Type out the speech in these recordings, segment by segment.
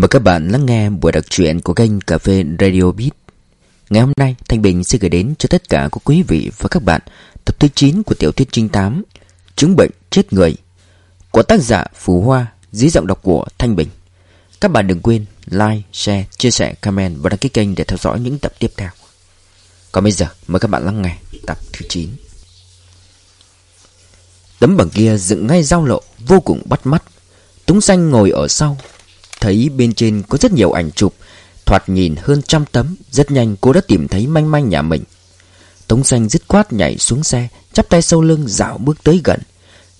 Mời các bạn lắng nghe buổi đọc truyện của kênh Cà phê Radio Beat. Ngày hôm nay, Thanh Bình sẽ gửi đến cho tất cả các quý vị và các bạn tập thứ 9 của tiểu thuyết trinh tám Chứng bệnh chết người của tác giả Phú Hoa dưới giọng đọc của Thanh Bình. Các bạn đừng quên like, share, chia sẻ, comment và đăng ký kênh để theo dõi những tập tiếp theo. Còn bây giờ, mời các bạn lắng nghe tập thứ 9. Tấm bằng kia dựng ngay giao lộ vô cùng bắt mắt. Túng xanh ngồi ở sau Thấy bên trên có rất nhiều ảnh chụp. Thoạt nhìn hơn trăm tấm Rất nhanh cô đã tìm thấy manh manh nhà mình. Tống xanh dứt khoát nhảy xuống xe Chắp tay sau lưng dạo bước tới gần.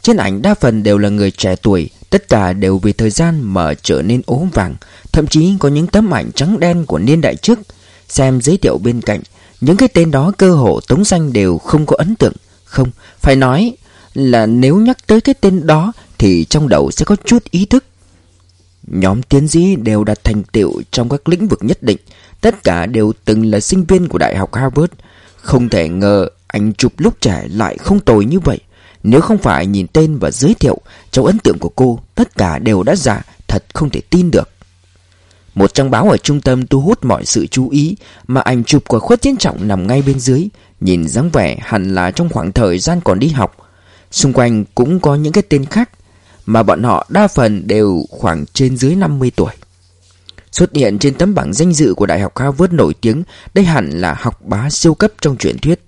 Trên ảnh đa phần đều là người trẻ tuổi Tất cả đều vì thời gian mà trở nên ố vàng Thậm chí có những tấm ảnh trắng đen của niên đại trước. Xem giới thiệu bên cạnh Những cái tên đó cơ hồ Tống xanh đều không có ấn tượng. Không, phải nói là nếu nhắc tới cái tên đó Thì trong đầu sẽ có chút ý thức. Nhóm tiến sĩ đều đạt thành tựu trong các lĩnh vực nhất định. Tất cả đều từng là sinh viên của Đại học Harvard. Không thể ngờ anh chụp lúc trẻ lại không tồi như vậy. Nếu không phải nhìn tên và giới thiệu, Trong ấn tượng của cô, Tất cả đều đã giả, Thật không thể tin được. Một trang báo ở trung tâm thu hút mọi sự chú ý Mà ảnh chụp của khuất chiến trọng nằm ngay bên dưới, Nhìn dáng vẻ hẳn là trong khoảng thời gian còn đi học. Xung quanh cũng có những cái tên khác mà bọn họ đa phần đều khoảng trên dưới 50 tuổi. Xuất hiện trên tấm bảng danh dự của Đại học Harvard nổi tiếng, đây hẳn là học bá siêu cấp trong truyền thuyết.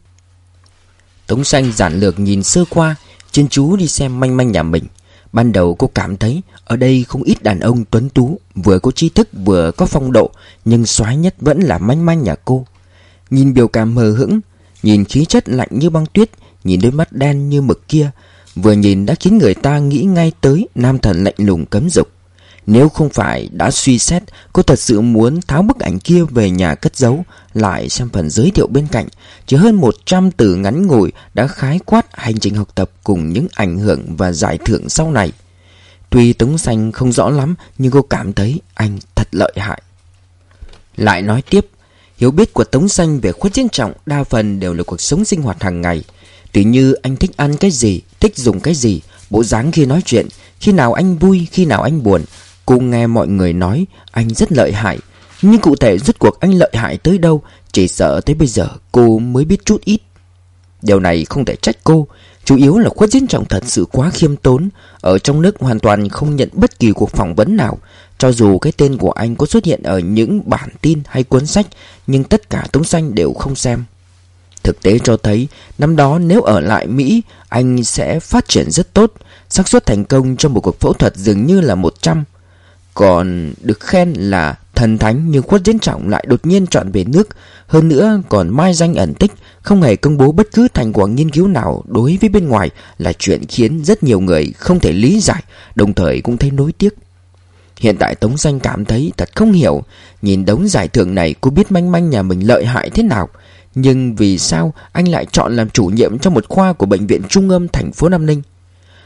Tống xanh giản lược nhìn sơ qua, chuyên chú đi xem manh manh nhà mình. Ban đầu cô cảm thấy ở đây không ít đàn ông tuấn tú, vừa có tri thức vừa có phong độ, nhưng xoái nhất vẫn là manh manh nhà cô. Nhìn biểu cảm mờ hững, nhìn khí chất lạnh như băng tuyết, nhìn đôi mắt đen như mực kia, Vừa nhìn đã khiến người ta nghĩ ngay tới nam thần lạnh lùng cấm dục. Nếu không phải đã suy xét Cô thật sự muốn tháo bức ảnh kia về nhà cất giấu, Lại xem phần giới thiệu bên cạnh, Chỉ hơn 100 từ ngắn ngủi Đã khái quát hành trình học tập Cùng những ảnh hưởng và giải thưởng sau này. Tuy Tống Xanh không rõ lắm, Nhưng cô cảm thấy anh thật lợi hại. Lại nói tiếp, Hiểu biết của Tống Xanh về khuất chiến trọng Đa phần đều là cuộc sống sinh hoạt hàng ngày. Tỉ như anh thích ăn cái gì Thích dùng cái gì, Bộ dáng khi nói chuyện, Khi nào anh vui, Khi nào anh buồn. Cô nghe mọi người nói, Anh rất lợi hại. Nhưng cụ thể rốt cuộc anh lợi hại tới đâu, Chỉ sợ tới bây giờ cô mới biết chút ít. Điều này không thể trách cô, Chủ yếu là khuất diễn trọng thật sự quá khiêm tốn, Ở trong nước hoàn toàn không nhận bất kỳ cuộc phỏng vấn nào. Cho dù cái tên của anh có xuất hiện ở những bản tin hay cuốn sách, Nhưng tất cả Tống Xanh đều không xem. Thực tế cho thấy, năm đó nếu ở lại Mỹ, anh sẽ phát triển rất tốt, xác suất thành công trong một cuộc phẫu thuật dường như là 100 Còn được khen là thần thánh nhưng khuất diễn trọng lại đột nhiên chọn về nước. Hơn nữa, còn mai danh ẩn tích, Không hề công bố bất cứ thành quả nghiên cứu nào đối với bên ngoài Là chuyện khiến rất nhiều người không thể lý giải, Đồng thời cũng thấy nối tiếc. Hiện tại Tống danh cảm thấy thật không hiểu, Nhìn đống giải thưởng này, cô biết manh manh nhà mình lợi hại thế nào nhưng vì sao anh lại chọn làm chủ nhiệm cho một khoa của Bệnh viện Trung ương thành phố Nam Ninh?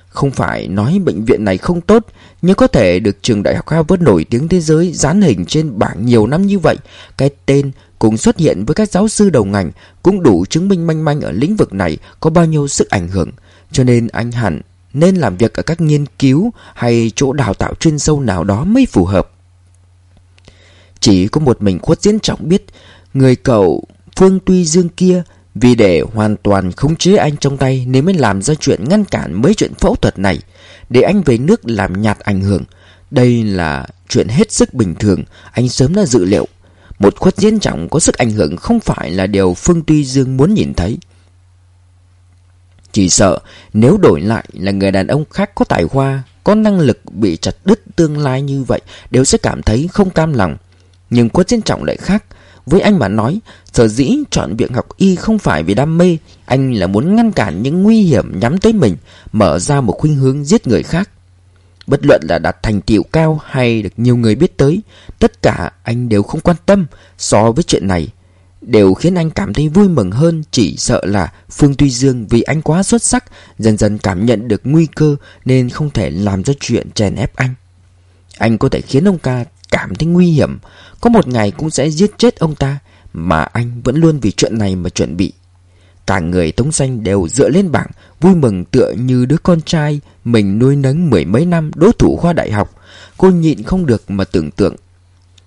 Không phải nói bệnh viện này không tốt, nhưng có thể được trường đại học Harvard nổi tiếng thế giới dán hình trên bảng nhiều năm như vậy. Cái tên cũng xuất hiện với các giáo sư đầu ngành cũng đủ chứng minh manh manh ở lĩnh vực này có bao nhiêu sức ảnh hưởng. Cho nên anh hẳn nên làm việc ở các nghiên cứu hay chỗ đào tạo chuyên sâu nào đó mới phù hợp. Chỉ có một mình khuất diễn trọng biết người cậu Phương Tuy Dương kia vì để hoàn toàn khống chế anh trong tay nên mới làm ra chuyện ngăn cản mấy chuyện phẫu thuật này để anh về nước làm nhạt ảnh hưởng. Đây là chuyện hết sức bình thường, anh sớm đã dự liệu. Một khuất diễn trọng có sức ảnh hưởng không phải là điều Phương Tuy Dương muốn nhìn thấy. Chỉ sợ nếu đổi lại là người đàn ông khác có tài hoa, có năng lực bị chặt đứt tương lai như vậy đều sẽ cảm thấy không cam lòng. Nhưng khuất diễn trọng lại khác, với anh mà nói, sở dĩ chọn việc học y không phải vì đam mê, anh là muốn ngăn cản những nguy hiểm nhắm tới mình, mở ra một khuynh hướng giết người khác. Bất luận là đạt thành tiệu cao hay được nhiều người biết tới, tất cả anh đều không quan tâm so với chuyện này. Đều khiến anh cảm thấy vui mừng hơn chỉ sợ là Phương Tuy Dương vì anh quá xuất sắc, dần dần cảm nhận được nguy cơ nên không thể làm ra chuyện chèn ép anh. Anh có thể khiến ông ca cảm thấy nguy hiểm. Có một ngày cũng sẽ giết chết ông ta, Mà anh vẫn luôn vì chuyện này mà chuẩn bị. Cả người Tống Xanh đều dựa lên bảng, Vui mừng tựa như đứa con trai Mình nuôi nấng mười mấy năm đối thủ khoa đại học. Cô nhịn không được mà tưởng tượng.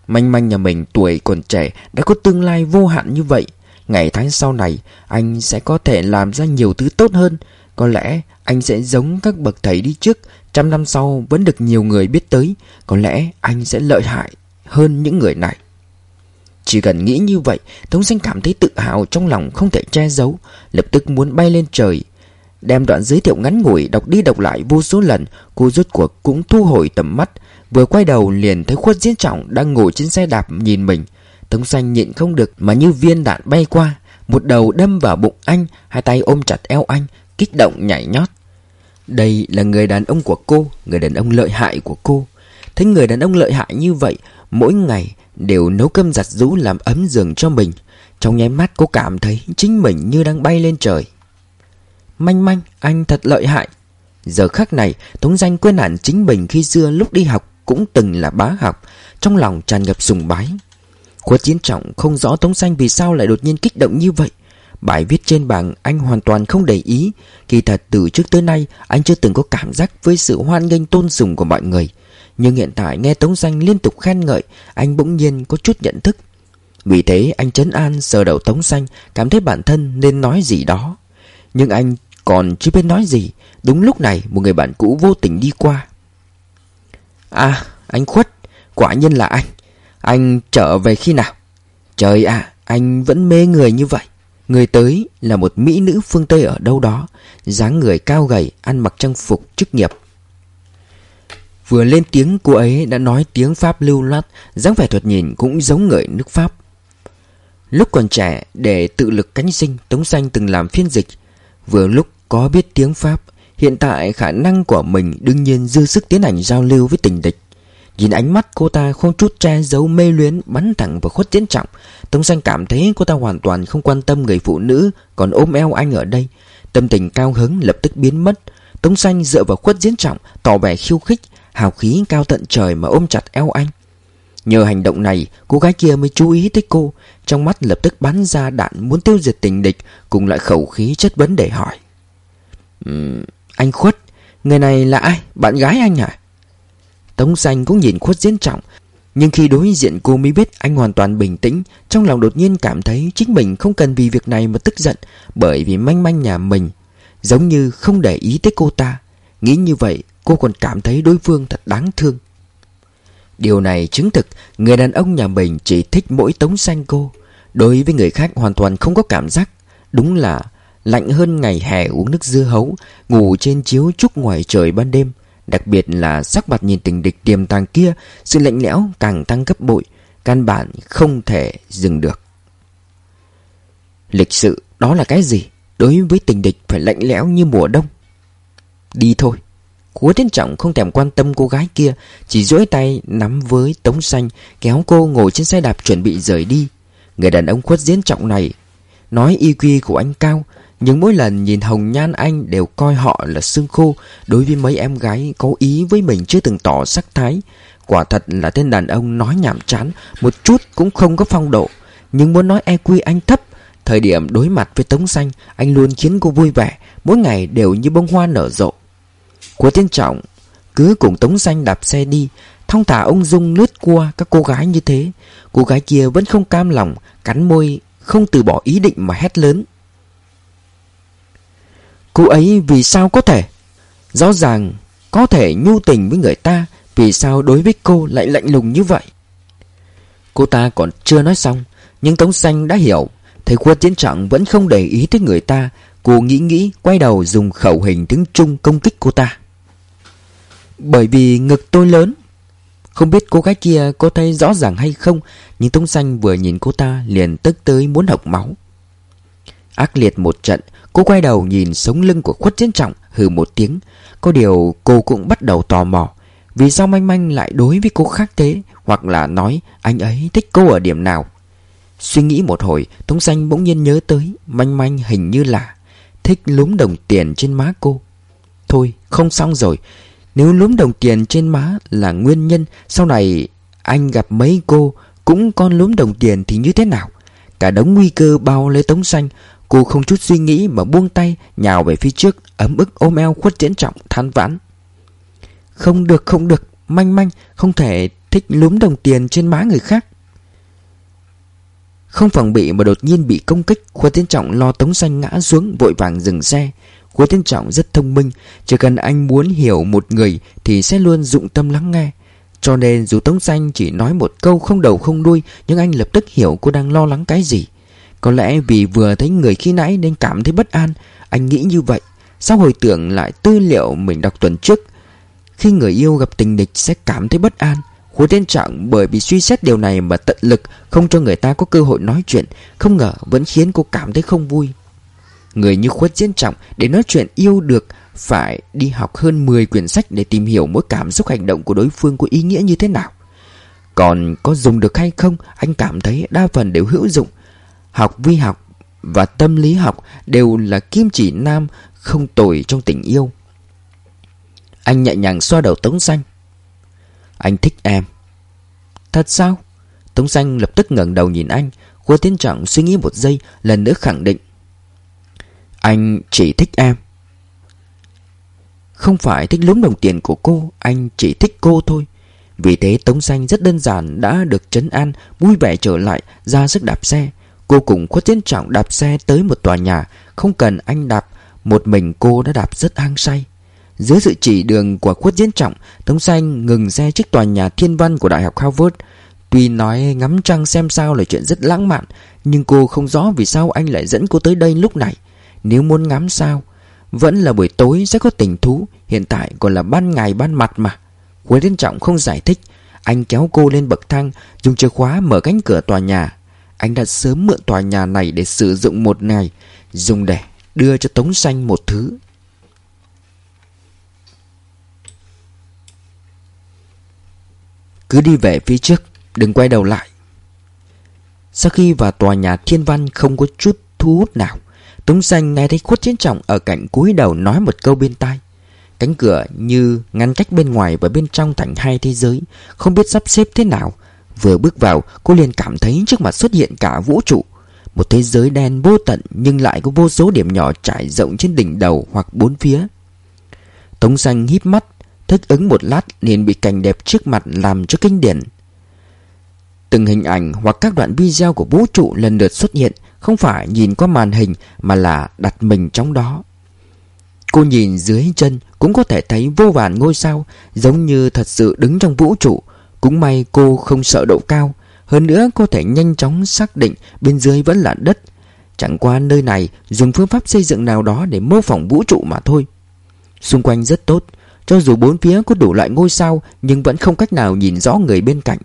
Manh manh nhà mình tuổi còn trẻ Đã có tương lai vô hạn như vậy. Ngày tháng sau này, Anh sẽ có thể làm ra nhiều thứ tốt hơn. Có lẽ anh sẽ giống các bậc thầy đi trước Trăm năm sau vẫn được nhiều người biết tới, Có lẽ anh sẽ lợi hại hơn những người này. Chỉ cần nghĩ như vậy, Tống Sinh cảm thấy tự hào trong lòng không thể che giấu, Lập tức muốn bay lên trời, Đem đoạn giới thiệu ngắn ngủi đọc đi đọc lại vô số lần, Cô rốt cuộc cũng thu hồi tầm mắt, Vừa quay đầu liền thấy khuất diễn trọng đang ngồi trên xe đạp nhìn mình. Tống xanh nhịn không được mà như viên đạn bay qua, Một đầu đâm vào bụng anh, Hai tay ôm chặt eo anh, Kích động nhảy nhót. Đây là người đàn ông của cô Người đàn ông lợi hại của cô. Thấy người đàn ông lợi hại như vậy Mỗi ngày đều nấu cơm giặt rũ làm ấm giường cho mình. Trong nháy mắt cô cảm thấy chính mình như đang bay lên trời. Manh manh, anh thật lợi hại. Giờ khắc này Tống danh quên hẳn chính mình khi xưa lúc đi học Cũng từng là bá học Trong lòng tràn ngập sùng bái. Khuất chiến trọng không rõ Tống Xanh vì sao lại đột nhiên kích động như vậy. Bài viết trên bảng anh hoàn toàn không để ý. Kỳ thật từ trước tới nay, Anh chưa từng có cảm giác với sự hoan nghênh tôn sùng của mọi người. Nhưng hiện tại nghe Tống Xanh liên tục khen ngợi, Anh bỗng nhiên có chút nhận thức. Vì thế, anh chấn an sờ đầu Tống Xanh Cảm thấy bản thân nên nói gì đó. Nhưng anh còn chưa biết nói gì. Đúng lúc này, một người bạn cũ vô tình đi qua. À anh Khuất, Quả nhiên là anh. Anh trở về khi nào? Trời ạ, anh vẫn mê người như vậy. Người tới là một mỹ nữ phương Tây ở đâu đó, dáng người cao gầy, Ăn mặc trang phục chức nghiệp. Vừa lên tiếng, cô ấy đã nói tiếng Pháp lưu loát, dáng vẻ thuật nhìn cũng giống người nước Pháp. Lúc còn trẻ, để tự lực cánh sinh, Tống Xanh từng làm phiên dịch. Vừa lúc có biết tiếng Pháp, Hiện tại khả năng của mình đương nhiên dư sức tiến hành giao lưu với tình địch. Nhìn ánh mắt cô ta không chút che giấu mê luyến bắn thẳng vào khuất diễn trọng. Tống xanh cảm thấy cô ta hoàn toàn không quan tâm người phụ nữ còn ôm eo anh ở đây. Tâm tình cao hứng lập tức biến mất. Tống xanh dựa vào khuất diễn trọng tỏ vẻ khiêu khích Hào khí cao tận trời mà ôm chặt eo anh. Nhờ hành động này cô gái kia mới chú ý tới cô. Trong mắt lập tức bắn ra đạn muốn tiêu diệt tình địch Cùng lại khẩu khí chất vấn để hỏi. Um, Anh khuất Người này là ai? Bạn gái anh hả? Tống xanh cũng nhìn khuất diễn trọng. Nhưng khi đối diện cô mới biết anh hoàn toàn bình tĩnh, Trong lòng đột nhiên cảm thấy chính mình không cần vì việc này mà tức giận, Bởi vì manh manh nhà mình, Giống như không để ý tới cô ta. Nghĩ như vậy, cô còn cảm thấy đối phương thật đáng thương. Điều này chứng thực người đàn ông nhà mình chỉ thích mỗi tống xanh cô. Đối với người khác hoàn toàn không có cảm giác. Đúng là lạnh hơn ngày hè uống nước dưa hấu, Ngủ trên chiếu trúc ngoài trời ban đêm. Đặc biệt là sắc mặt nhìn tình địch tiềm tàng kia, Sự lạnh lẽo càng tăng gấp bội, Căn bản không thể dừng được. Lịch sự đó là cái gì? Đối với tình địch phải lạnh lẽo như mùa đông. Đi thôi. Cố Tiến Trọng không thèm quan tâm cô gái kia, Chỉ duỗi tay nắm với Tống Xanh, Kéo cô ngồi trên xe đạp chuẩn bị rời đi. Người đàn ông khuất diễn trọng này, Nói y quy của anh cao nhưng mỗi lần nhìn Hồng Nhan Anh đều coi họ là xương khô, Đối với mấy em gái có ý với mình chưa từng tỏ sắc thái. Quả thật là tên đàn ông nói nhảm chán, Một chút cũng không có phong độ. Nhưng muốn nói EQ anh thấp, Thời điểm đối mặt với Tống Xanh, Anh luôn khiến cô vui vẻ, Mỗi ngày đều như bông hoa nở rộ. Của tiên trọng, Cứ cùng Tống Xanh đạp xe đi, Thong thả ông Dung lướt qua các cô gái như thế. Cô gái kia vẫn không cam lòng, Cắn môi, Không từ bỏ ý định mà hét lớn. Cô ấy vì sao có thể? Rõ ràng có thể nhu tình với người ta, Vì sao đối với cô lại lạnh lùng như vậy? Cô ta còn chưa nói xong, Nhưng Tống Xanh đã hiểu, Thầy quân chiến trọng vẫn không để ý tới người ta. Cô nghĩ nghĩ, quay đầu dùng khẩu hình tiếng Trung công kích cô ta. Bởi vì ngực tôi lớn. Không biết cô gái kia có thấy rõ ràng hay không, Nhưng Tống Xanh vừa nhìn cô ta liền tức tới muốn học máu. Ác liệt một trận Cô quay đầu nhìn sống lưng của khuất chiến trọng, Hừ một tiếng. Có điều cô cũng bắt đầu tò mò, Vì sao manh manh lại đối với cô khác thế? Hoặc là nói, anh ấy thích cô ở điểm nào? Suy nghĩ một hồi, Tống xanh bỗng nhiên nhớ tới Manh manh hình như là Thích lúm đồng tiền trên má cô. Thôi, không xong rồi. Nếu lúm đồng tiền trên má là nguyên nhân, Sau này anh gặp mấy cô Cũng con lúm đồng tiền thì như thế nào? Cả đống nguy cơ bao lấy tống xanh Cô không chút suy nghĩ mà buông tay, Nhào về phía trước, Ấm ức ôm eo khuất diễn trọng, than vãn. Không được không được, Manh manh, không thể Thích lúm đồng tiền trên má người khác. Không phòng bị mà đột nhiên bị công kích Khuất Tiến Trọng lo Tống Xanh ngã xuống, Vội vàng dừng xe. Khuất Tiến Trọng rất thông minh, Chỉ cần anh muốn hiểu một người Thì sẽ luôn dụng tâm lắng nghe. Cho nên dù Tống Xanh chỉ nói một câu không đầu không đuôi, Nhưng anh lập tức hiểu cô đang lo lắng cái gì. Có lẽ vì vừa thấy người khi nãy nên cảm thấy bất an, Anh nghĩ như vậy. Sau hồi tưởng lại tư liệu mình đọc tuần trước, Khi người yêu gặp tình địch sẽ cảm thấy bất an. Khối Thiên trọng bởi vì suy xét điều này mà tận lực Không cho người ta có cơ hội nói chuyện, Không ngờ vẫn khiến cô cảm thấy không vui. Người như khuất diễn trọng, Để nói chuyện yêu được, Phải đi học hơn 10 quyển sách Để tìm hiểu mỗi cảm xúc hành động của đối phương Có ý nghĩa như thế nào. Còn có dùng được hay không, Anh cảm thấy đa phần đều hữu dụng. Học, vi học và tâm lý học Đều là kim chỉ nam Không tồi trong tình yêu. Anh nhẹ nhàng xoa đầu Tống Xanh. Anh thích em. Thật sao? Tống xanh lập tức ngẩng đầu nhìn anh Khuê Tiến Trọng suy nghĩ một giây, Lần nữa khẳng định. Anh chỉ thích em. Không phải thích lúng đồng tiền của cô, Anh chỉ thích cô thôi. Vì thế Tống Xanh rất đơn giản Đã được trấn an, Vui vẻ trở lại, Ra sức đạp xe. Cô cùng Khuất Tiến Trọng đạp xe tới một tòa nhà, Không cần anh đạp, Một mình cô đã đạp rất hăng say. Dưới sự chỉ đường của khuất diễn trọng, Tống Xanh ngừng xe trước tòa nhà thiên văn của Đại học Harvard. Tuy nói ngắm trăng xem sao là chuyện rất lãng mạn, Nhưng cô không rõ vì sao anh lại dẫn cô tới đây lúc này. Nếu muốn ngắm sao, Vẫn là buổi tối sẽ có tình thú, Hiện tại còn là ban ngày ban mặt mà. Khuất diễn trọng không giải thích, Anh kéo cô lên bậc thang, Dùng chìa khóa mở cánh cửa tòa nhà. Anh đã sớm mượn tòa nhà này để sử dụng một ngày, Dùng để đưa cho Tống Xanh một thứ. Cứ đi về phía trước, Đừng quay đầu lại. Sau khi vào tòa nhà thiên văn Không có chút thu hút nào, Tống xanh nghe thấy khuất chiến trọng Ở cạnh cúi đầu nói một câu bên tai. Cánh cửa như ngăn cách bên ngoài Và bên trong thành hai thế giới, Không biết sắp xếp thế nào Vừa bước vào, cô liền cảm thấy trước mặt xuất hiện cả vũ trụ. Một thế giới đen vô tận, Nhưng lại có vô số điểm nhỏ trải rộng trên đỉnh đầu hoặc bốn phía. Tống xanh híp mắt, Thích ứng một lát, liền bị cảnh đẹp trước mặt làm cho kinh điển. Từng hình ảnh hoặc các đoạn video của vũ trụ lần lượt xuất hiện, Không phải nhìn qua màn hình mà là đặt mình trong đó. Cô nhìn dưới chân cũng có thể thấy vô vàn ngôi sao, Giống như thật sự đứng trong vũ trụ cũng may cô không sợ độ cao, Hơn nữa có thể nhanh chóng xác định bên dưới vẫn là đất. Chẳng qua nơi này dùng phương pháp xây dựng nào đó để mô phỏng vũ trụ mà thôi. Xung quanh rất tốt, cho dù bốn phía có đủ loại ngôi sao Nhưng vẫn không cách nào nhìn rõ người bên cạnh.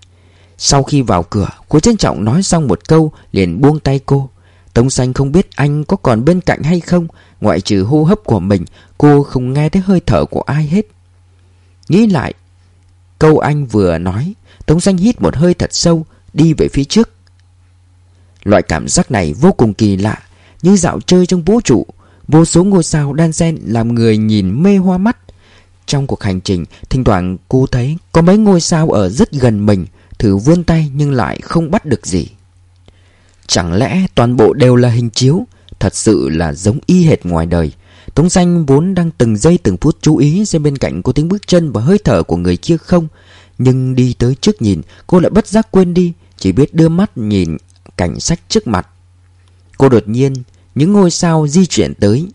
Sau khi vào cửa Cô trân trọng nói xong một câu Liền buông tay cô. Tống xanh không biết anh có còn bên cạnh hay không, Ngoại trừ hô hấp của mình, Cô không nghe thấy hơi thở của ai hết. Nghĩ lại Câu anh vừa nói, Tống xanh hít một hơi thật sâu, Đi về phía trước. Loại cảm giác này vô cùng kỳ lạ, Như dạo chơi trong vũ trụ. Vô số ngôi sao đan xen làm người nhìn mê hoa mắt. Trong cuộc hành trình, Thỉnh thoảng cô thấy có mấy ngôi sao ở rất gần mình, Thử vươn tay nhưng lại không bắt được gì. Chẳng lẽ toàn bộ đều là hình chiếu? Thật sự là giống y hệt ngoài đời. Tống xanh vốn đang từng giây từng phút chú ý Xem bên cạnh có tiếng bước chân và hơi thở của người kia không. Nhưng đi tới trước nhìn, Cô lại bất giác quên đi, Chỉ biết đưa mắt nhìn cảnh sách trước mặt. Cô đột nhiên, Những ngôi sao di chuyển tới,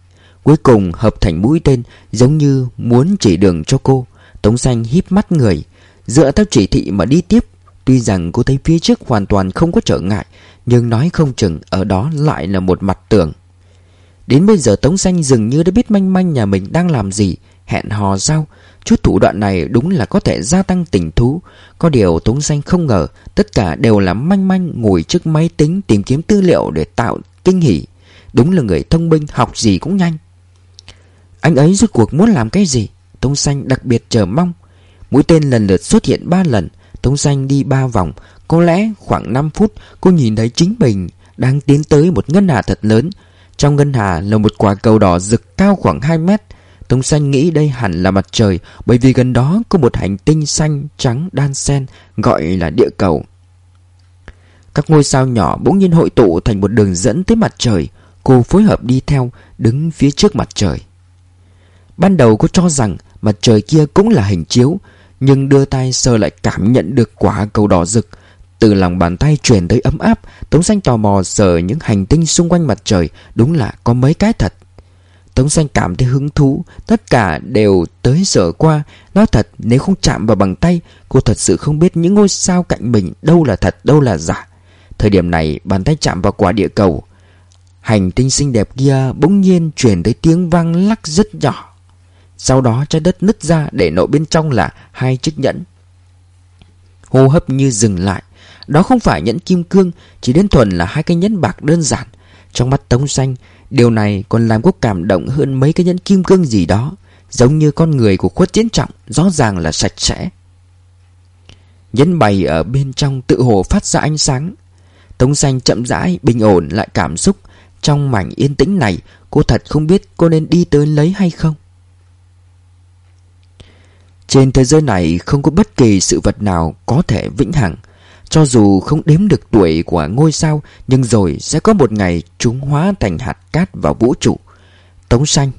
Cuối cùng hợp thành mũi tên, Giống như muốn chỉ đường cho cô. Tống xanh híp mắt người, Dựa theo chỉ thị mà đi tiếp. Tuy rằng cô thấy phía trước hoàn toàn không có trở ngại, Nhưng nói không chừng Ở đó lại là một mặt tường. Đến bây giờ Tống xanh dường như đã biết manh manh nhà mình đang làm gì, Hẹn hò sao? Chút thủ đoạn này đúng là có thể gia tăng tình thú. Có điều Tống xanh không ngờ, Tất cả đều là manh manh ngồi trước máy tính Tìm kiếm tư liệu để tạo kinh hỉ. Đúng là người thông minh, học gì cũng nhanh. Anh ấy rốt cuộc muốn làm cái gì? Tống xanh đặc biệt chờ mong. Mũi tên lần lượt xuất hiện ba lần. Tống xanh đi ba vòng. Có lẽ khoảng 5 phút, cô nhìn thấy chính mình Đang tiến tới một ngân hà thật lớn. Trong ngân hà là một quả cầu đỏ rực cao khoảng 2 mét. Tống xanh nghĩ đây hẳn là mặt trời, Bởi vì gần đó có một hành tinh xanh, trắng, đan xen, Gọi là địa cầu. Các ngôi sao nhỏ bỗng nhiên hội tụ thành một đường dẫn tới mặt trời. Cô phối hợp đi theo, Đứng phía trước mặt trời. Ban đầu cô cho rằng mặt trời kia cũng là hình chiếu, Nhưng đưa tay sờ lại cảm nhận được quả cầu đỏ rực. Từ lòng bàn tay truyền tới ấm áp, Tống xanh tò mò sờ những hành tinh xung quanh mặt trời. Đúng là có mấy cái thật. Tống xanh cảm thấy hứng thú. Tất cả đều tới sờ qua. Nói thật, nếu không chạm vào bằng tay, Cô thật sự không biết những ngôi sao cạnh mình Đâu là thật, đâu là giả. Thời điểm này, bàn tay chạm vào quả địa cầu. Hành tinh xinh đẹp kia bỗng nhiên truyền tới tiếng vang lắc rất nhỏ. Sau đó, trái đất nứt ra để nội bên trong là hai chiếc nhẫn. Hô hấp như dừng lại. Đó không phải nhẫn kim cương, Chỉ đơn thuần là hai cái nhẫn bạc đơn giản. Trong mắt Tống Xanh, Điều này còn làm cô cảm động hơn mấy cái nhẫn kim cương gì đó, Giống như con người của khuất chiến trọng, Rõ ràng là sạch sẽ. Nhẫn bày ở bên trong tự hồ phát ra ánh sáng. Tống xanh chậm rãi, bình ổn lại cảm xúc. Trong mảnh yên tĩnh này, Cô thật không biết cô nên đi tới lấy hay không. Trên thế giới này không có bất kỳ sự vật nào có thể vĩnh hằng. Cho dù không đếm được tuổi của ngôi sao, Nhưng rồi sẽ có một ngày chúng hóa thành hạt cát vào vũ trụ. Tống xanh,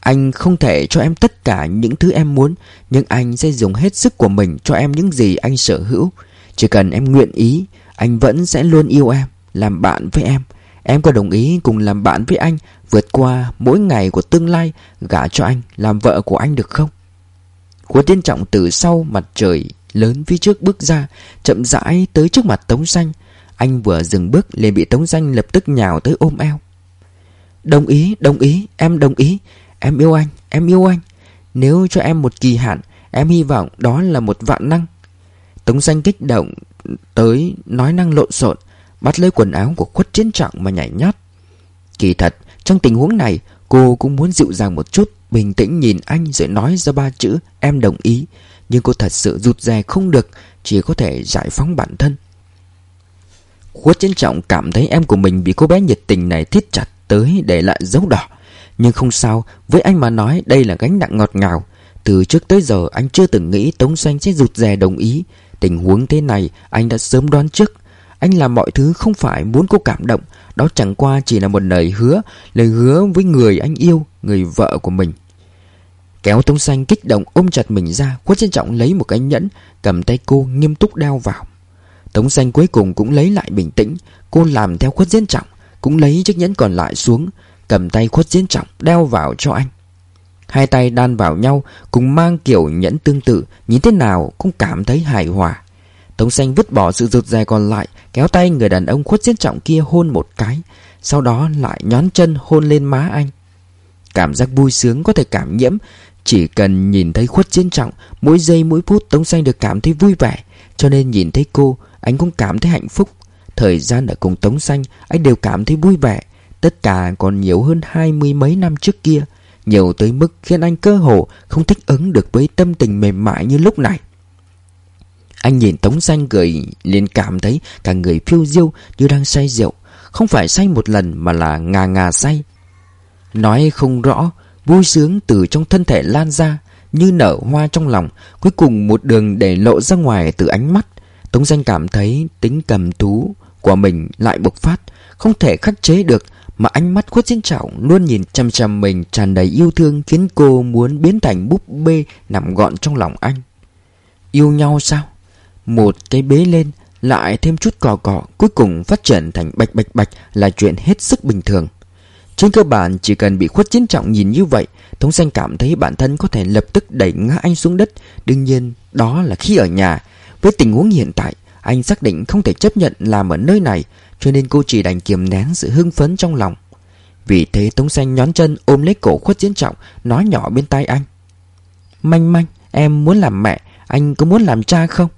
Anh không thể cho em tất cả những thứ em muốn, Nhưng anh sẽ dùng hết sức của mình cho em những gì anh sở hữu. Chỉ cần em nguyện ý, anh vẫn sẽ luôn yêu em, Làm bạn với em. Em có đồng ý cùng làm bạn với anh Vượt qua mỗi ngày của tương lai, Gả cho anh, làm vợ của anh được không? Hứa tiên trọng từ sau mặt trời Lớn phía trước bước ra Chậm rãi tới trước mặt Tống Xanh. Anh vừa dừng bước liền bị Tống Xanh lập tức nhào tới ôm eo. Đồng ý, đồng ý, em đồng ý. Em yêu anh, em yêu anh. Nếu cho em một kỳ hạn Em hy vọng đó là một vạn năng. Tống Xanh kích động tới nói năng lộn xộn Bắt lấy quần áo của khuất chiến trọng mà nhảy nhót. Kỳ thật Trong tình huống này Cô cũng muốn dịu dàng một chút Bình tĩnh nhìn anh rồi nói ra ba chữ Em đồng ý. Nhưng cô thật sự rụt rè không được, Chỉ có thể giải phóng bản thân. Khuất chiến trọng cảm thấy em của mình Bị cô bé nhiệt tình này thiết chặt tới Để lại dấu đỏ. Nhưng không sao, Với anh mà nói đây là gánh nặng ngọt ngào. Từ trước tới giờ anh chưa từng nghĩ Tống Xanh sẽ rụt rè đồng ý. Tình huống thế này anh đã sớm đoán trước. Anh làm mọi thứ không phải muốn cô cảm động. Đó chẳng qua chỉ là một lời hứa Lời hứa với người anh yêu, Người vợ của mình. Kéo Tống Xanh kích động ôm chặt mình ra, Khuất trân trọng lấy một cái nhẫn, Cầm tay cô nghiêm túc đeo vào. Tống Xanh cuối cùng cũng lấy lại bình tĩnh, Cô làm theo khuất diễn trọng, Cũng lấy chiếc nhẫn còn lại xuống, Cầm tay khuất diễn trọng đeo vào cho anh. Hai tay đan vào nhau, Cùng mang kiểu nhẫn tương tự, Nhìn thế nào cũng cảm thấy hài hòa. Tống xanh vứt bỏ sự rụt rè còn lại, Kéo tay người đàn ông khuất diễn trọng kia hôn một cái, Sau đó lại nhón chân hôn lên má anh. Cảm giác vui sướng có thể cảm nhiễm chỉ cần nhìn thấy khuất diễn trọng Mỗi giây mỗi phút Tống xanh được cảm thấy vui vẻ Cho nên nhìn thấy cô Anh cũng cảm thấy hạnh phúc Thời gian ở cùng Tống xanh Anh đều cảm thấy vui vẻ Tất cả còn nhiều hơn hai mươi mấy năm trước kia nhiều tới mức khiến anh cơ hồ không thích ứng được với tâm tình mềm mại như lúc này. Anh nhìn Tống Xanh cười liền cảm thấy cả người phiêu diêu như đang say rượu. Không phải say một lần mà là ngà ngà say. Nói không rõ, vui sướng từ trong thân thể lan ra, như nở hoa trong lòng. Cuối cùng một đường để lộ ra ngoài từ ánh mắt. Tống danh cảm thấy tính cầm tú của mình lại bộc phát. Không thể khắc chế được, mà ánh mắt khuất diễn trọng luôn nhìn chăm chăm mình tràn đầy yêu thương khiến cô muốn biến thành búp bê nằm gọn trong lòng anh. Yêu nhau sao? Một cái bế lên, lại thêm chút cò cò, cuối cùng phát triển thành bạch bạch bạch là chuyện hết sức bình thường. Trên cơ bản chỉ cần bị khuất chiến trọng nhìn như vậy Thống xanh cảm thấy bản thân có thể lập tức đẩy ngã anh xuống đất. Đương nhiên, đó là khi ở nhà. Với tình huống hiện tại, Anh xác định không thể chấp nhận làm ở nơi này, cho nên cô chỉ đành kiềm nén sự hưng phấn trong lòng. Vì thế, Tống Xanh nhón chân ôm lấy cổ khuất diễn trọng, Nói nhỏ bên tai anh. Manh manh, Em muốn làm mẹ, Anh có muốn làm cha không?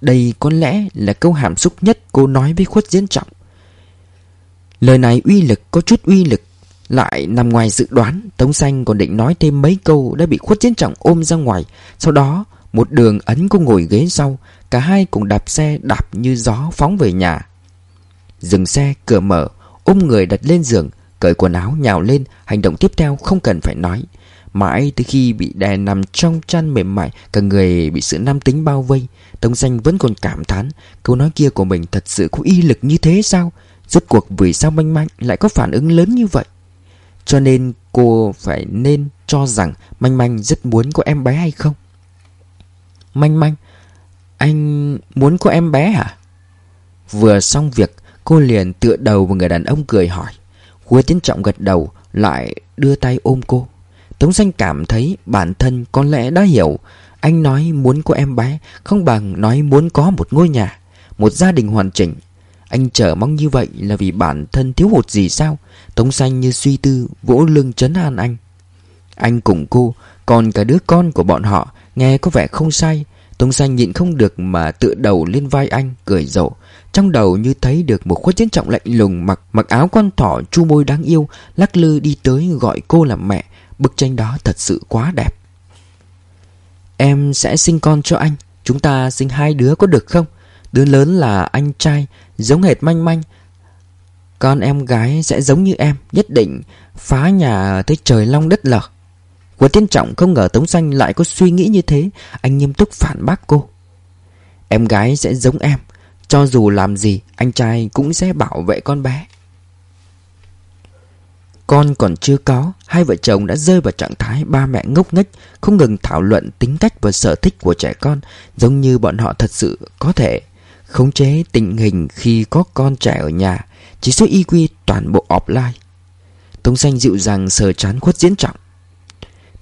Đây có lẽ là câu hàm xúc nhất cô nói với khuất diễn trọng. Lời này uy lực, có chút uy lực. Lại nằm ngoài dự đoán, Tống Xanh còn định nói thêm mấy câu Đã bị khuất chiến trọng ôm ra ngoài. Sau đó, một đường ấn cô ngồi ghế sau, Cả hai cùng đạp xe đạp như gió phóng về nhà. Dừng xe, cửa mở, Ôm người đặt lên giường, Cởi quần áo nhào lên, Hành động tiếp theo không cần phải nói. Mãi từ khi bị đè nằm trong chăn mềm mại, Cả người bị sự nam tính bao vây, tống xanh vẫn còn cảm thán, Câu nói kia của mình thật sự có y lực như thế sao? Rốt cuộc vì sao manh manh lại có phản ứng lớn như vậy? Cho nên cô phải nên cho rằng Manh manh rất muốn có em bé hay không? Manh manh, Anh muốn có em bé hả? Vừa xong việc, Cô liền tựa đầu vào người đàn ông cười hỏi. Hứa Tiến Trọng gật đầu, Lại đưa tay ôm cô. Tống Xanh cảm thấy bản thân có lẽ đã hiểu. Anh nói muốn có em bé, Không bằng nói muốn có một ngôi nhà, Một gia đình hoàn chỉnh anh chờ mong như vậy là vì bản thân thiếu hụt gì sao? Tống Xanh như suy tư, Vỗ lưng chấn an anh. Anh cùng cô, Còn cả đứa con của bọn họ, Nghe có vẻ không sai. Tống Xanh nhịn không được mà tựa đầu lên vai anh, Cười rộ. Trong đầu như thấy được một khuất chiến trọng lạnh lùng Mặc mặc áo con thỏ chu môi đáng yêu, Lắc lư đi tới gọi cô là mẹ. Bức tranh đó thật sự quá đẹp. Em sẽ sinh con cho anh. Chúng ta sinh hai đứa có được không? Đứa lớn là anh trai Giống hệt manh manh. Con em gái sẽ giống như em, Nhất định phá nhà tới trời long đất lở. Của Tiên Trọng không ngờ Tống Xanh lại có suy nghĩ như thế. Anh nghiêm túc phản bác cô. Em gái sẽ giống em, Cho dù làm gì, Anh trai cũng sẽ bảo vệ con bé. Con còn chưa có, Hai vợ chồng đã rơi vào trạng thái ba mẹ ngốc nghếch, Không ngừng thảo luận tính cách và sở thích của trẻ con. Giống như bọn họ thật sự có thể Khống chế tình hình khi có con trẻ ở nhà Chỉ số IQ toàn bộ offline. Tống xanh dịu dàng sờ chán khuất diễn trọng.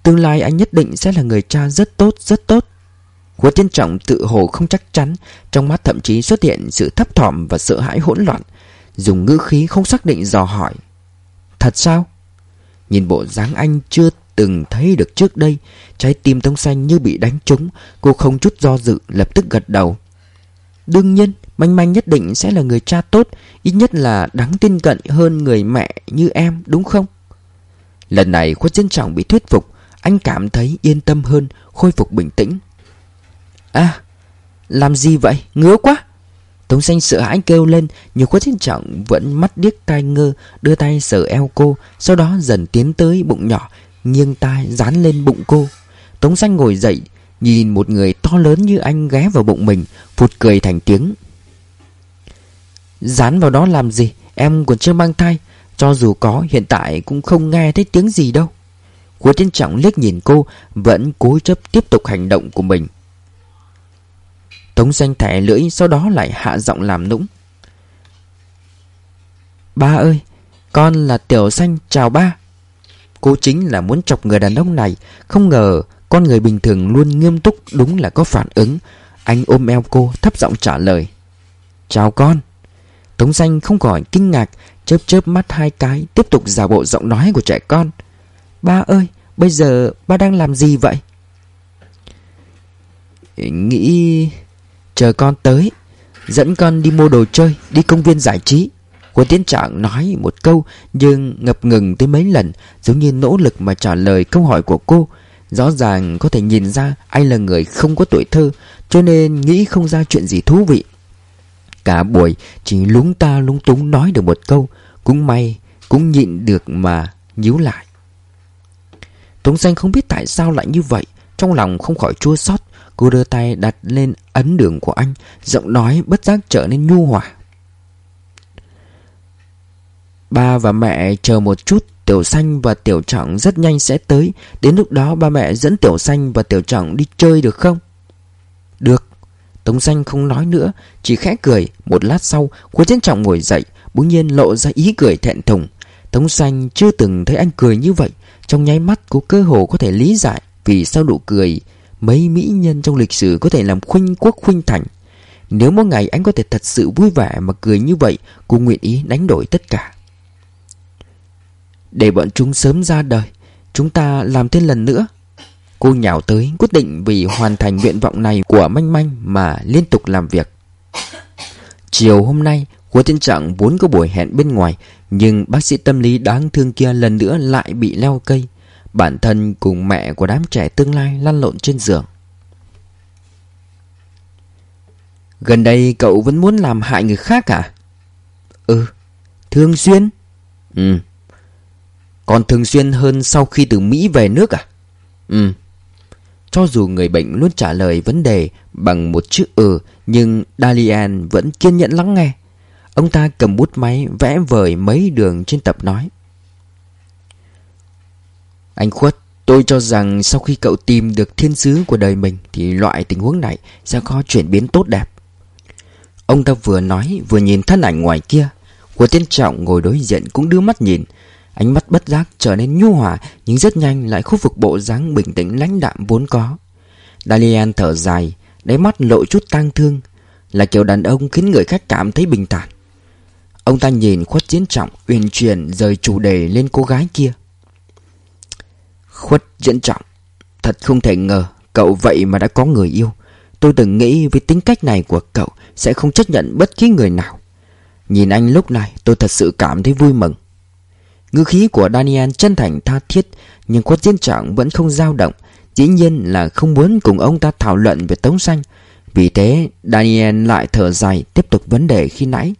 Tương lai anh nhất định sẽ là người cha rất tốt, rất tốt. Khuất diễn Trọng tự hồ không chắc chắn Trong mắt thậm chí xuất hiện sự thấp thỏm và sợ hãi hỗn loạn Dùng ngữ khí không xác định dò hỏi. Thật sao? Nhìn bộ dáng anh chưa từng thấy được trước đây Trái tim tông xanh như bị đánh trúng Cô không chút do dự lập tức gật đầu. Đương nhiên, Manh manh nhất định sẽ là người cha tốt, Ít nhất là đáng tin cận hơn người mẹ như em, đúng không? Lần này khuất chiến trọng bị thuyết phục, Anh cảm thấy yên tâm hơn, Khôi phục bình tĩnh À Làm gì vậy? Ngứa quá Tống xanh sợ hãi kêu lên, Nhưng khuất chiến trọng vẫn mắt điếc tai ngơ, Đưa tay sờ eo cô, Sau đó dần tiến tới bụng nhỏ, Nghiêng tai dán lên bụng cô Tống xanh ngồi dậy Nhìn một người to lớn như anh ghé vào bụng mình, Phụt cười thành tiếng. Dán vào đó làm gì? Em còn chưa mang thai, Cho dù có, hiện tại cũng không nghe thấy tiếng gì đâu. Cuối Tiến Trọng liếc nhìn cô, Vẫn cố chấp tiếp tục hành động của mình. Tống xanh thẻ lưỡi Sau đó lại hạ giọng làm nũng. Ba ơi, Con là Tiểu Xanh, chào ba. Cô chính là muốn chọc người đàn ông này, Không ngờ con người bình thường luôn nghiêm túc Đúng là có phản ứng. Anh ôm eo cô, thấp giọng trả lời. Chào con. Tống xanh không khỏi kinh ngạc, Chớp chớp mắt hai cái, Tiếp tục giả bộ giọng nói của trẻ con. Ba ơi, bây giờ ba đang làm gì vậy? Nghĩ Chờ con tới, Dẫn con đi mua đồ chơi, Đi công viên giải trí. Quân tiến trạng nói một câu, Nhưng ngập ngừng tới mấy lần, Giống như nỗ lực mà trả lời câu hỏi của cô. Rõ ràng có thể nhìn ra Anh là người không có tuổi thơ, Cho nên nghĩ không ra chuyện gì thú vị. Cả buổi chỉ lúng ta lúng túng nói được một câu, Cũng may, Cũng nhịn được mà nhíu lại. Tống xanh không biết tại sao lại như vậy, Trong lòng không khỏi chua xót, Cô đưa tay đặt lên ấn đường của anh, Giọng nói bất giác trở nên nhu hòa. Ba và mẹ chờ một chút. Tiểu Xanh và Tiểu Trọng rất nhanh sẽ tới. Đến lúc đó ba mẹ dẫn Tiểu Xanh và Tiểu Trọng đi chơi được không? Được. Tống Xanh không nói nữa, Chỉ khẽ cười. Một lát sau Cô Chiến Trọng ngồi dậy, Bỗng nhiên lộ ra ý cười thẹn thùng. Tống Xanh chưa từng thấy anh cười như vậy. Trong nháy mắt cô cơ hồ có thể lý giải Vì sao nụ cười Mấy mỹ nhân trong lịch sử có thể làm khuynh quốc khuynh thành. Nếu mỗi ngày anh có thể thật sự vui vẻ mà cười như vậy, Cô nguyện ý đánh đổi tất cả. Để bọn chúng sớm ra đời, Chúng ta làm thêm lần nữa. Cô nhào tới, quyết định vì hoàn thành nguyện vọng này của Manh Manh mà liên tục làm việc. Chiều hôm nay Cô Tiên Trạng vốn có buổi hẹn bên ngoài, Nhưng bác sĩ tâm lý đáng thương kia lần nữa lại bị leo cây. Bản thân cùng mẹ của đám trẻ tương lai lăn lộn trên giường. Gần đây cậu vẫn muốn làm hại người khác à? Ừ Thường xuyên. Ừ. Còn thường xuyên hơn sau khi từ Mỹ về nước à? Ừ. Cho dù người bệnh luôn trả lời vấn đề bằng một chữ ừ Nhưng Dalian vẫn kiên nhẫn lắng nghe. Ông ta cầm bút máy vẽ vời mấy đường trên tập nói. Anh Khuất, Tôi cho rằng sau khi cậu tìm được thiên sứ của đời mình Thì loại tình huống này sẽ có chuyển biến tốt đẹp. Ông ta vừa nói vừa nhìn thân ảnh ngoài kia. Của tiên trọng ngồi đối diện cũng đưa mắt nhìn. Ánh mắt bất giác trở nên nhu hòa, Nhưng rất nhanh lại khôi phục bộ dáng bình tĩnh lãnh đạm vốn có. Dalian thở dài, Đáy mắt lộ chút tang thương, Là kiểu đàn ông khiến người khác cảm thấy bình thản. Ông ta nhìn khuất diễn trọng Uyển chuyển rời chủ đề lên cô gái kia. Khuất diễn trọng, Thật không thể ngờ, Cậu vậy mà đã có người yêu. Tôi từng nghĩ với tính cách này của cậu Sẽ không chấp nhận bất kỳ người nào. Nhìn anh lúc này, tôi thật sự cảm thấy vui mừng. Ngư khí của Daniel chân thành tha thiết, Nhưng khuất diễn trọng vẫn không dao động. Dĩ nhiên là không muốn cùng ông ta thảo luận về Tống Xanh. Vì thế, Daniel lại thở dài, tiếp tục vấn đề khi nãy.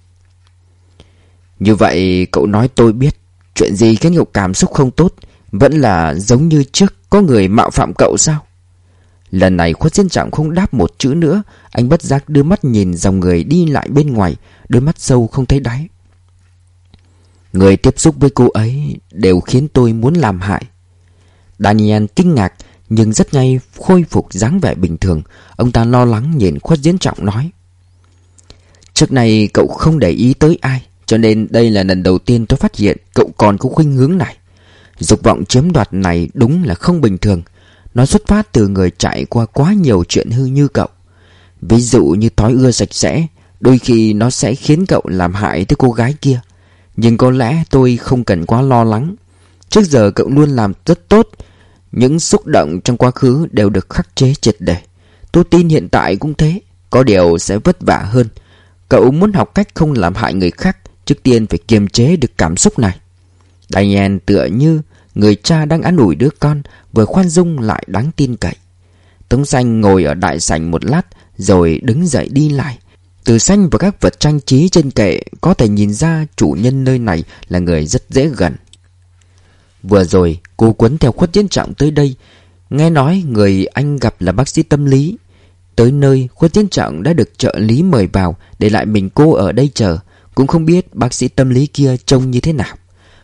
Như vậy, cậu nói tôi biết Chuyện gì khiến cậu cảm xúc không tốt, Vẫn là giống như trước, có người mạo phạm cậu sao? Lần này khuất diễn trọng không đáp một chữ nữa, Anh bất giác đưa mắt nhìn dòng người đi lại bên ngoài, Đôi mắt sâu không thấy đáy. Người tiếp xúc với cô ấy đều khiến tôi muốn làm hại. Daniel kinh ngạc, nhưng rất nhanh khôi phục dáng vẻ bình thường. Ông ta lo lắng nhìn khuất diễn trọng nói, Trước này cậu không để ý tới ai, Cho nên đây là lần đầu tiên tôi phát hiện Cậu còn có khuynh hướng này. Dục vọng chiếm đoạt này đúng là không bình thường. Nó xuất phát từ người trải qua quá nhiều chuyện hư như cậu. Ví dụ như thói ưa sạch sẽ, Đôi khi nó sẽ khiến cậu làm hại tới cô gái kia. Nhưng có lẽ tôi không cần quá lo lắng. Trước giờ cậu luôn làm rất tốt. Những xúc động trong quá khứ đều được khắc chế triệt để. Tôi tin hiện tại cũng thế. Có điều sẽ vất vả hơn. Cậu muốn học cách không làm hại người khác, Trước tiên phải kiềm chế được cảm xúc này. Daniel tựa như Người cha đang ăn ủi đứa con, Vừa khoan dung lại đáng tin cậy. Tống xanh ngồi ở đại sảnh một lát, Rồi đứng dậy đi lại. Từ xanh và các vật trang trí trên kệ, Có thể nhìn ra chủ nhân nơi này Là người rất dễ gần. Vừa rồi, cô quấn theo khuất diễn trọng tới đây, Nghe nói người anh gặp là bác sĩ tâm lý. Tới nơi, khuất diễn trọng đã được trợ lý mời vào Để lại mình cô ở đây chờ. Cũng không biết bác sĩ tâm lý kia trông như thế nào.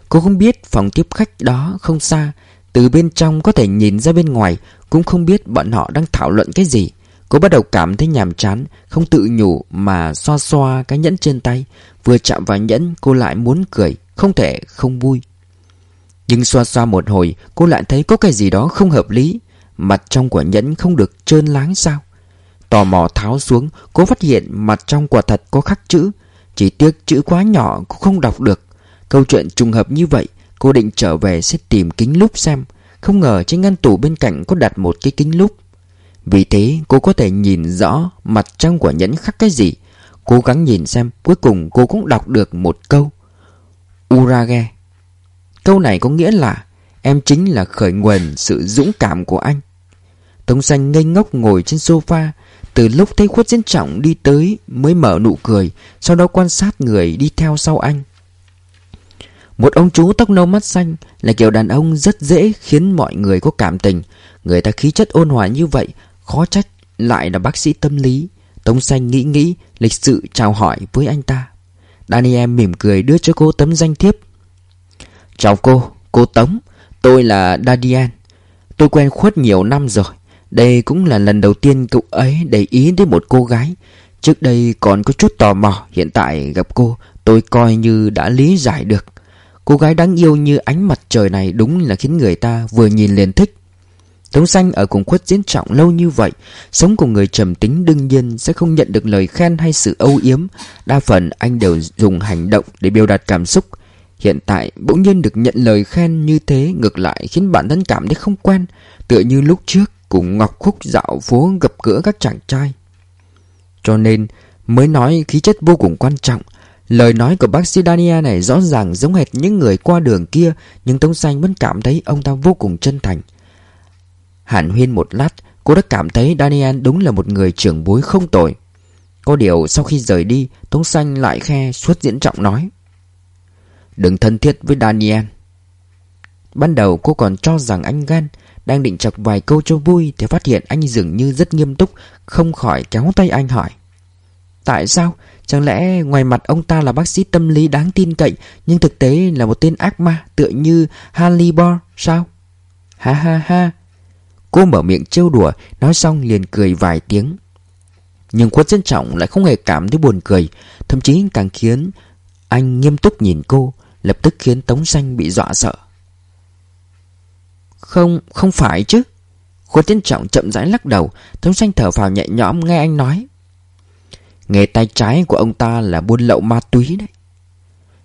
Cô không biết phòng tiếp khách đó không xa, Từ bên trong có thể nhìn ra bên ngoài, Cũng không biết bọn họ đang thảo luận cái gì. Cô bắt đầu cảm thấy nhàm chán, Không tự nhủ mà xoa xoa cái nhẫn trên tay. Vừa chạm vào nhẫn, cô lại muốn cười, Không thể không vui. Nhưng xoa xoa một hồi, Cô lại thấy có cái gì đó không hợp lý. Mặt trong của nhẫn không được trơn láng sao? Tò mò tháo xuống, Cô phát hiện mặt trong quả thật có khắc chữ. Chỉ tiếc chữ quá nhỏ, Cô không đọc được. Câu chuyện trùng hợp như vậy, Cô định trở về sẽ tìm kính lúp xem. Không ngờ trên ngăn tủ bên cạnh có đặt một cái kính lúp. Vì thế, cô có thể nhìn rõ Mặt trong quả nhẫn khắc cái gì. Cố gắng nhìn xem, Cuối cùng cô cũng đọc được một câu. Urage. Câu này có nghĩa là, Em chính là khởi nguồn sự dũng cảm của anh. Tống xanh ngây ngốc ngồi trên sofa, Từ lúc thấy khuất diễn trọng đi tới Mới mở nụ cười, Sau đó quan sát người đi theo sau anh. Một ông chú tóc nâu mắt xanh Là kiểu đàn ông rất dễ khiến mọi người có cảm tình. Người ta khí chất ôn hòa như vậy Khó trách lại là bác sĩ tâm lý Tống xanh nghĩ nghĩ Lịch sự chào hỏi với anh ta. Daniel mỉm cười đưa cho cô tấm danh thiếp. Chào cô, cô Tống Tôi là daniel. Tôi quen khuất nhiều năm rồi Đây cũng là lần đầu tiên cậu ấy để ý đến một cô gái. Trước đây còn có chút tò mò Hiện tại gặp cô Tôi coi như đã lý giải được. Cô gái đáng yêu như ánh mặt trời này Đúng là khiến người ta vừa nhìn liền thích. Tống xanh ở cùng khuất diễn trọng lâu như vậy, Sống cùng người trầm tính đương nhiên Sẽ không nhận được lời khen hay sự âu yếm. Đa phần anh đều dùng hành động Để biểu đạt cảm xúc. Hiện tại bỗng nhiên được nhận lời khen như thế ngược lại khiến bản thân cảm thấy không quen, Tựa như lúc trước cùng Ngọc Khúc dạo phố gặp gỡ các chàng trai. Cho nên, mới nói khí chất vô cùng quan trọng. Lời nói của bác sĩ Dania này rõ ràng giống hệt những người qua đường kia, Nhưng Tống Xanh vẫn cảm thấy ông ta vô cùng chân thành. Hàn huyên một lát, Cô đã cảm thấy Daniel đúng là một người trưởng bối không tồi Có điều sau khi rời đi, Tống Xanh lại khe suốt diễn trọng nói, Đừng thân thiết với Daniel Ban đầu cô còn cho rằng anh gan Đang định chọc vài câu cho vui Thì phát hiện anh dường như rất nghiêm túc, Không khỏi kéo tay anh hỏi, Tại sao? Chẳng lẽ ngoài mặt ông ta là bác sĩ tâm lý đáng tin cậy, Nhưng thực tế là một tên ác ma Tựa như Halibor sao? Ha ha ha Cô mở miệng trêu đùa Nói xong liền cười vài tiếng. Nhưng khuất Dân trọng lại không hề cảm thấy buồn cười Thậm chí càng khiến Anh nghiêm túc nhìn cô Lập tức khiến Tống Xanh bị dọa sợ. Không, không phải chứ? Khuất tiến trọng chậm rãi lắc đầu Tống Xanh thở vào nhẹ nhõm nghe anh nói. Nghề tay trái của ông ta là buôn lậu ma túy đấy.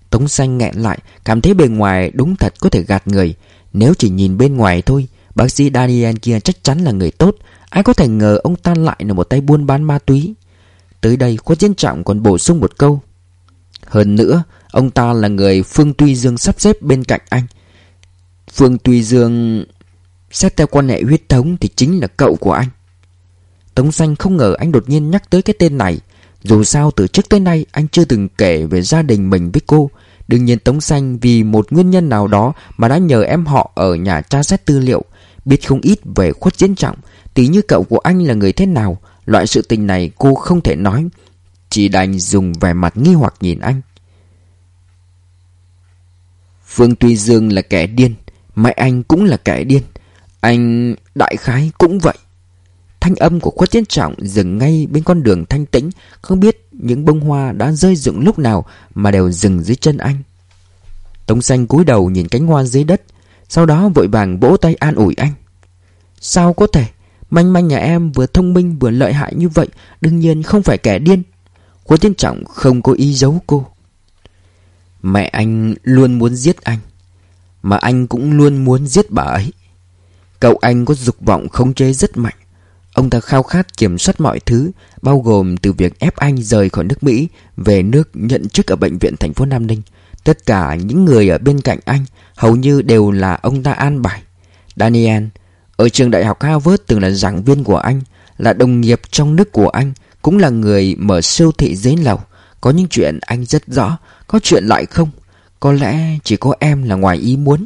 Tống xanh nghẹn lại Cảm thấy bề ngoài đúng thật có thể gạt người Nếu chỉ nhìn bên ngoài thôi Bác sĩ Daniel kia chắc chắn là người tốt. Ai có thể ngờ ông ta lại là một tay buôn bán ma túy. Tới đây, khuất diễn trọng còn bổ sung một câu. Hơn nữa, Ông ta là người Phương Tuy Dương sắp xếp bên cạnh anh. Phương Tuy Dương Xét theo quan hệ huyết thống Thì chính là cậu của anh. Tống xanh không ngờ anh đột nhiên nhắc tới cái tên này. Dù sao, từ trước tới nay, anh chưa từng kể về gia đình mình với cô. Đương nhiên Tống Xanh vì một nguyên nhân nào đó mà đã nhờ em họ ở nhà tra xét tư liệu. Biết không ít về khuất diễn trọng Tí như cậu của anh là người thế nào, Loại sự tình này cô không thể nói. Chỉ đành dùng vẻ mặt nghi hoặc nhìn anh. Phương Tuy Dương là kẻ điên, Mẹ anh cũng là kẻ điên, Anh, đại khái cũng vậy. Thanh âm của khuất chiến trọng dừng ngay bên con đường thanh tĩnh, Không biết những bông hoa đã rơi rụng lúc nào Mà đều dừng dưới chân anh. Tống xanh cúi đầu nhìn cánh hoa dưới đất sau đó vội vàng vỗ tay an ủi anh. Sao có thể? Manh manh nhà em vừa thông minh vừa lợi hại như vậy Đương nhiên không phải kẻ điên. Hứa Thiên trọng không có ý giấu cô. Mẹ anh luôn muốn giết anh Mà anh cũng luôn muốn giết bà ấy. Cậu anh có dục vọng khống chế rất mạnh. Ông ta khao khát kiểm soát mọi thứ, bao gồm từ việc ép anh rời khỏi nước Mỹ, về nước nhận chức ở bệnh viện thành phố Nam Ninh. Tất cả những người ở bên cạnh anh hầu như đều là ông ta an bài. Daniel, ở trường đại học Harvard từng là giảng viên của anh, là đồng nghiệp trong nước của anh, cũng là người mở siêu thị dưới lầu. Có những chuyện anh rất rõ, có chuyện lại không. Có lẽ chỉ có em là ngoài ý muốn.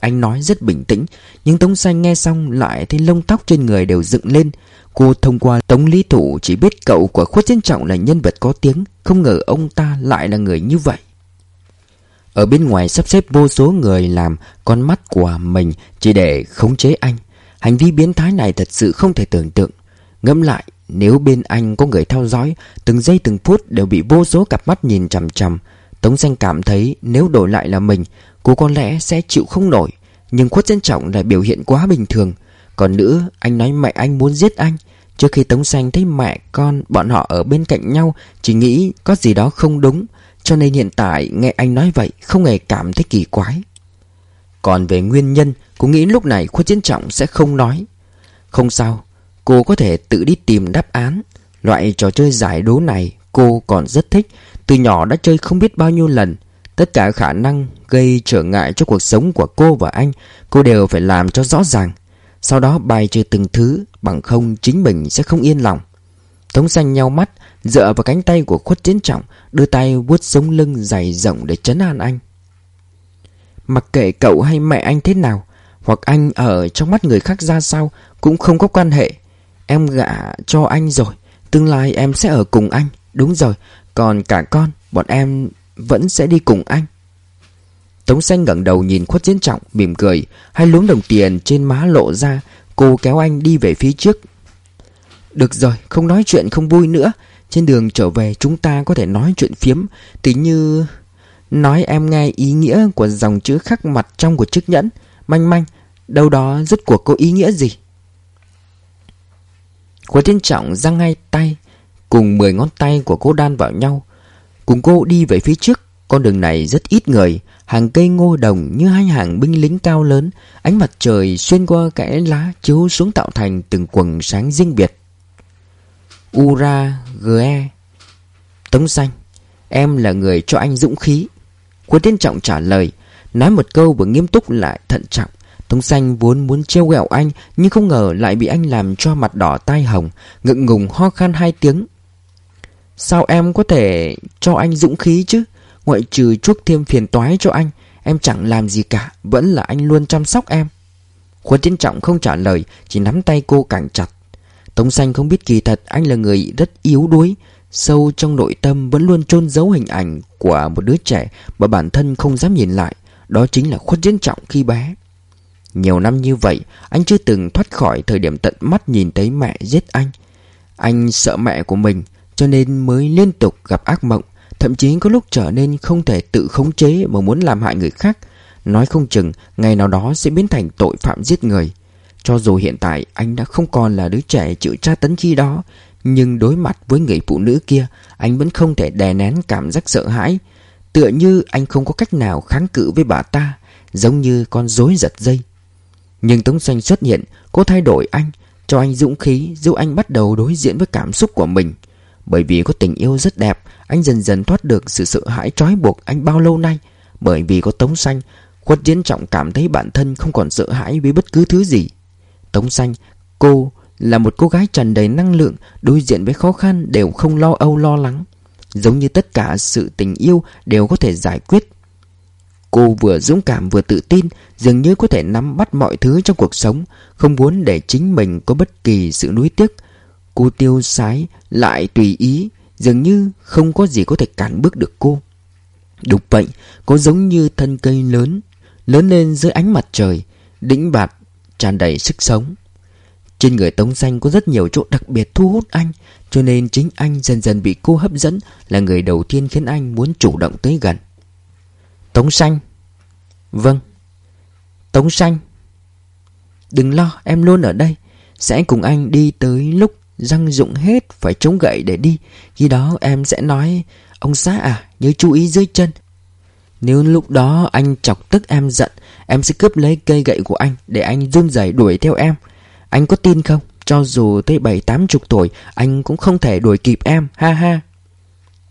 Anh nói rất bình tĩnh Nhưng Tống Xanh nghe xong lại thấy lông tóc trên người đều dựng lên Cô thông qua Tống Lý Thủ chỉ biết cậu của Khuất Chiến Trọng là nhân vật có tiếng Không ngờ ông ta lại là người như vậy ở bên ngoài sắp xếp vô số người làm con mắt của mình chỉ để khống chế anh. Hành vi biến thái này thật sự không thể tưởng tượng. Ngẫm lại, nếu bên anh có người theo dõi, Từng giây từng phút đều bị vô số cặp mắt nhìn chằm chằm, Tống danh cảm thấy nếu đổi lại là mình, Cô có lẽ sẽ chịu không nổi. Nhưng khuất dân trọng là biểu hiện quá bình thường. Còn nữa, anh nói mẹ anh muốn giết anh. Trước khi Tống Xanh thấy mẹ con bọn họ ở bên cạnh nhau, Chỉ nghĩ có gì đó không đúng. Cho nên hiện tại nghe anh nói vậy Không hề cảm thấy kỳ quái. Còn về nguyên nhân, Cô nghĩ lúc này khuất chiến trọng sẽ không nói. Không sao, Cô có thể tự đi tìm đáp án. Loại trò chơi giải đố này cô còn rất thích. Từ nhỏ đã chơi không biết bao nhiêu lần. Tất cả khả năng gây trở ngại cho cuộc sống của cô và anh, Cô đều phải làm cho rõ ràng. Sau đó bài trừ từng thứ, Bằng không chính mình sẽ không yên lòng. Tống xanh nhau mắt Dựa vào cánh tay của khuất chiến trọng, Đưa tay vuốt sống lưng dày rộng để chấn an anh. Mặc kệ cậu hay mẹ anh thế nào, Hoặc anh ở trong mắt người khác ra sao Cũng không có quan hệ. Em gả cho anh rồi, Tương lai em sẽ ở cùng anh. Đúng rồi, Còn cả con, Bọn em vẫn sẽ đi cùng anh. Tống xanh ngẩng đầu nhìn khuất diễn trọng, Mỉm cười, Hai luống đồng tiền trên má lộ ra, Cô kéo anh đi về phía trước. Được rồi, không nói chuyện, không vui nữa. Trên đường trở về, chúng ta có thể nói chuyện phiếm Tí như Nói em nghe ý nghĩa của dòng chữ khắc mặt trong của chiếc nhẫn. Manh manh, Đâu đó rốt cuộc có ý nghĩa gì? Cô Thiên Trọng giang hai tay, Cùng 10 ngón tay của cô đan vào nhau. Cùng cô đi về phía trước, Con đường này rất ít người. Hàng cây ngô đồng như hai hàng binh lính cao lớn, Ánh mặt trời xuyên qua kẽ lá chiếu xuống tạo thành từng quần sáng riêng biệt. Ura Ge, Tống xanh Em là người cho anh dũng khí. Quân tiên trọng trả lời Nói một câu vừa nghiêm túc lại thận trọng. Tống xanh vốn muốn trêu ghẹo anh Nhưng không ngờ lại bị anh làm cho mặt đỏ tai hồng Ngượng ngùng ho khan hai tiếng. Sao em có thể cho anh dũng khí chứ? Ngoại trừ chuốc thêm phiền toái cho anh Em chẳng làm gì cả Vẫn là anh luôn chăm sóc em. Khuất Tiến Trọng không trả lời Chỉ nắm tay cô càng chặt. Tống xanh không biết kỳ thật anh là người rất yếu đuối, Sâu trong nội tâm vẫn luôn chôn giấu hình ảnh Của một đứa trẻ Mà bản thân không dám nhìn lại, Đó chính là khuất diễn Trọng khi bé. Nhiều năm như vậy, Anh chưa từng thoát khỏi thời điểm tận mắt nhìn thấy mẹ giết anh. Anh sợ mẹ của mình, Cho nên mới liên tục gặp ác mộng, Thậm chí có lúc trở nên không thể tự khống chế Mà muốn làm hại người khác. Nói không chừng, ngày nào đó sẽ biến thành tội phạm giết người. Cho dù hiện tại anh đã không còn là đứa trẻ chịu tra tấn khi đó, Nhưng đối mặt với người phụ nữ kia, Anh vẫn không thể đè nén cảm giác sợ hãi. Tựa như anh không có cách nào kháng cự với bà ta, Giống như con rối giật dây. Nhưng Tống Xanh xuất hiện, Cô thay đổi anh, Cho anh dũng khí, Giúp anh bắt đầu đối diện với cảm xúc của mình. Bởi vì có tình yêu rất đẹp, Anh dần dần thoát được sự sợ hãi trói buộc anh bao lâu nay. Bởi vì có Tống Xanh, Khuất Diễn Trọng cảm thấy bản thân không còn sợ hãi với bất cứ thứ gì. Tống Xanh. Cô là một cô gái tràn đầy năng lượng, Đối diện với khó khăn đều không lo âu lo lắng. Giống như tất cả sự tình yêu đều có thể giải quyết. Cô vừa dũng cảm vừa tự tin, Dường như có thể nắm bắt mọi thứ trong cuộc sống, Không muốn để chính mình có bất kỳ sự nuối tiếc. Cô tiêu sái, lại tùy ý, Dường như không có gì có thể cản bước được cô. Đúng vậy, Cô giống như thân cây lớn Lớn lên dưới ánh mặt trời, Đĩnh bạt tràn đầy sức sống. Trên người Tống Xanh có rất nhiều chỗ đặc biệt thu hút anh, Cho nên chính anh dần dần bị cô hấp dẫn, Là người đầu tiên khiến anh muốn chủ động tới gần. Tống Xanh Vâng. Tống Xanh Đừng lo, em luôn ở đây. Sẽ cùng anh đi tới lúc răng dụng hết, Phải chống gậy để đi. Khi đó em sẽ nói, Ông xã à nhớ chú ý dưới chân. Nếu lúc đó anh chọc tức em giận Em sẽ cướp lấy cây gậy của anh Để anh run rẩy đuổi theo em. Anh có tin không? Cho dù tới bảy, tám chục tuổi, Anh cũng không thể đuổi kịp em. Ha ha.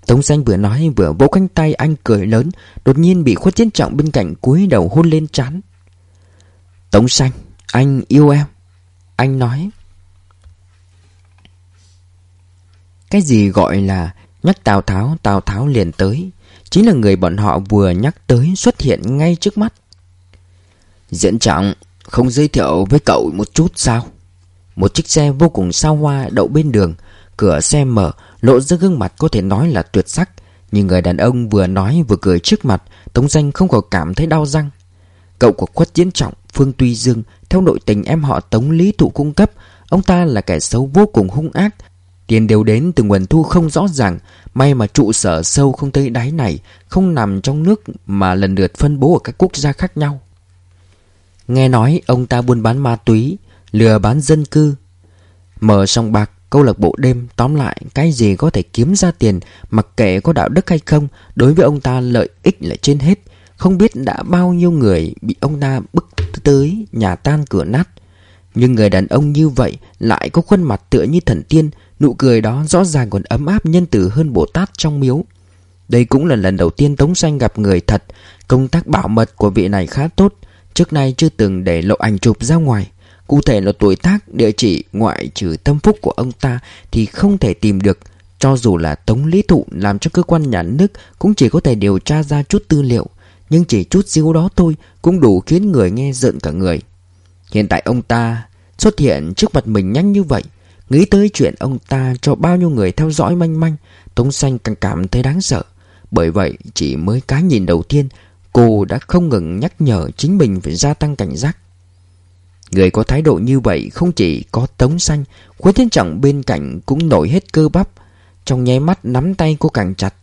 Tống xanh vừa nói vừa vỗ cánh tay anh cười lớn, Đột nhiên bị khuất chiến trọng bên cạnh cúi đầu hôn lên trán. Tống xanh, Anh yêu em. Anh nói. Cái gì gọi là Nhắc Tào Tháo Tào Tháo liền tới. Chính là người bọn họ vừa nhắc tới xuất hiện ngay trước mắt. Diễn trọng Không giới thiệu với cậu một chút sao? Một chiếc xe vô cùng sao hoa đậu bên đường, Cửa xe mở, Lộ ra gương mặt có thể nói là tuyệt sắc. Nhưng người đàn ông vừa nói vừa cười trước mặt, Tống danh không có cảm thấy đau răng. Cậu của khuất diễn trọng, Phương Tuy Dương, Theo nội tình em họ Tống Lý Thụ cung cấp, Ông ta là kẻ xấu vô cùng hung ác. Tiền đều đến từ nguồn thu không rõ ràng, May mà trụ sở sâu không tới đáy này, Không nằm trong nước Mà lần lượt phân bố ở các quốc gia khác nhau. Nghe nói ông ta buôn bán ma túy Lừa bán dân cư Mở sòng bạc Câu lạc bộ đêm tóm lại cái gì có thể kiếm ra tiền mặc kệ có đạo đức hay không đối với ông ta lợi ích là trên hết. Không biết đã bao nhiêu người bị ông ta bức tới nhà tan cửa nát. Nhưng người đàn ông như vậy lại có khuôn mặt tựa như thần tiên, nụ cười đó rõ ràng còn ấm áp nhân từ hơn Bồ Tát trong miếu. Đây cũng là lần đầu tiên Tống Xanh gặp người thật, công tác bảo mật của vị này khá tốt, trước nay chưa từng để lộ ảnh chụp ra ngoài. Cụ thể là tuổi tác, địa chỉ ngoại trừ tâm phúc của ông ta thì không thể tìm được. Cho dù là Tống Lý Thụ làm cho cơ quan nhà nước cũng chỉ có thể điều tra ra chút tư liệu. Nhưng chỉ chút xíu đó thôi cũng đủ khiến người nghe giận cả người. Hiện tại ông ta xuất hiện trước mặt mình nhanh như vậy. Nghĩ tới chuyện ông ta cho bao nhiêu người theo dõi manh manh, Tống Xanh càng cảm thấy đáng sợ. Bởi vậy chỉ mới cái nhìn đầu tiên, cô đã không ngừng nhắc nhở chính mình phải gia tăng cảnh giác. Người có thái độ như vậy không chỉ có tống xanh Quế Thiên Trọng bên cạnh cũng nổi hết cơ bắp, Trong nháy mắt nắm tay cô càng chặt.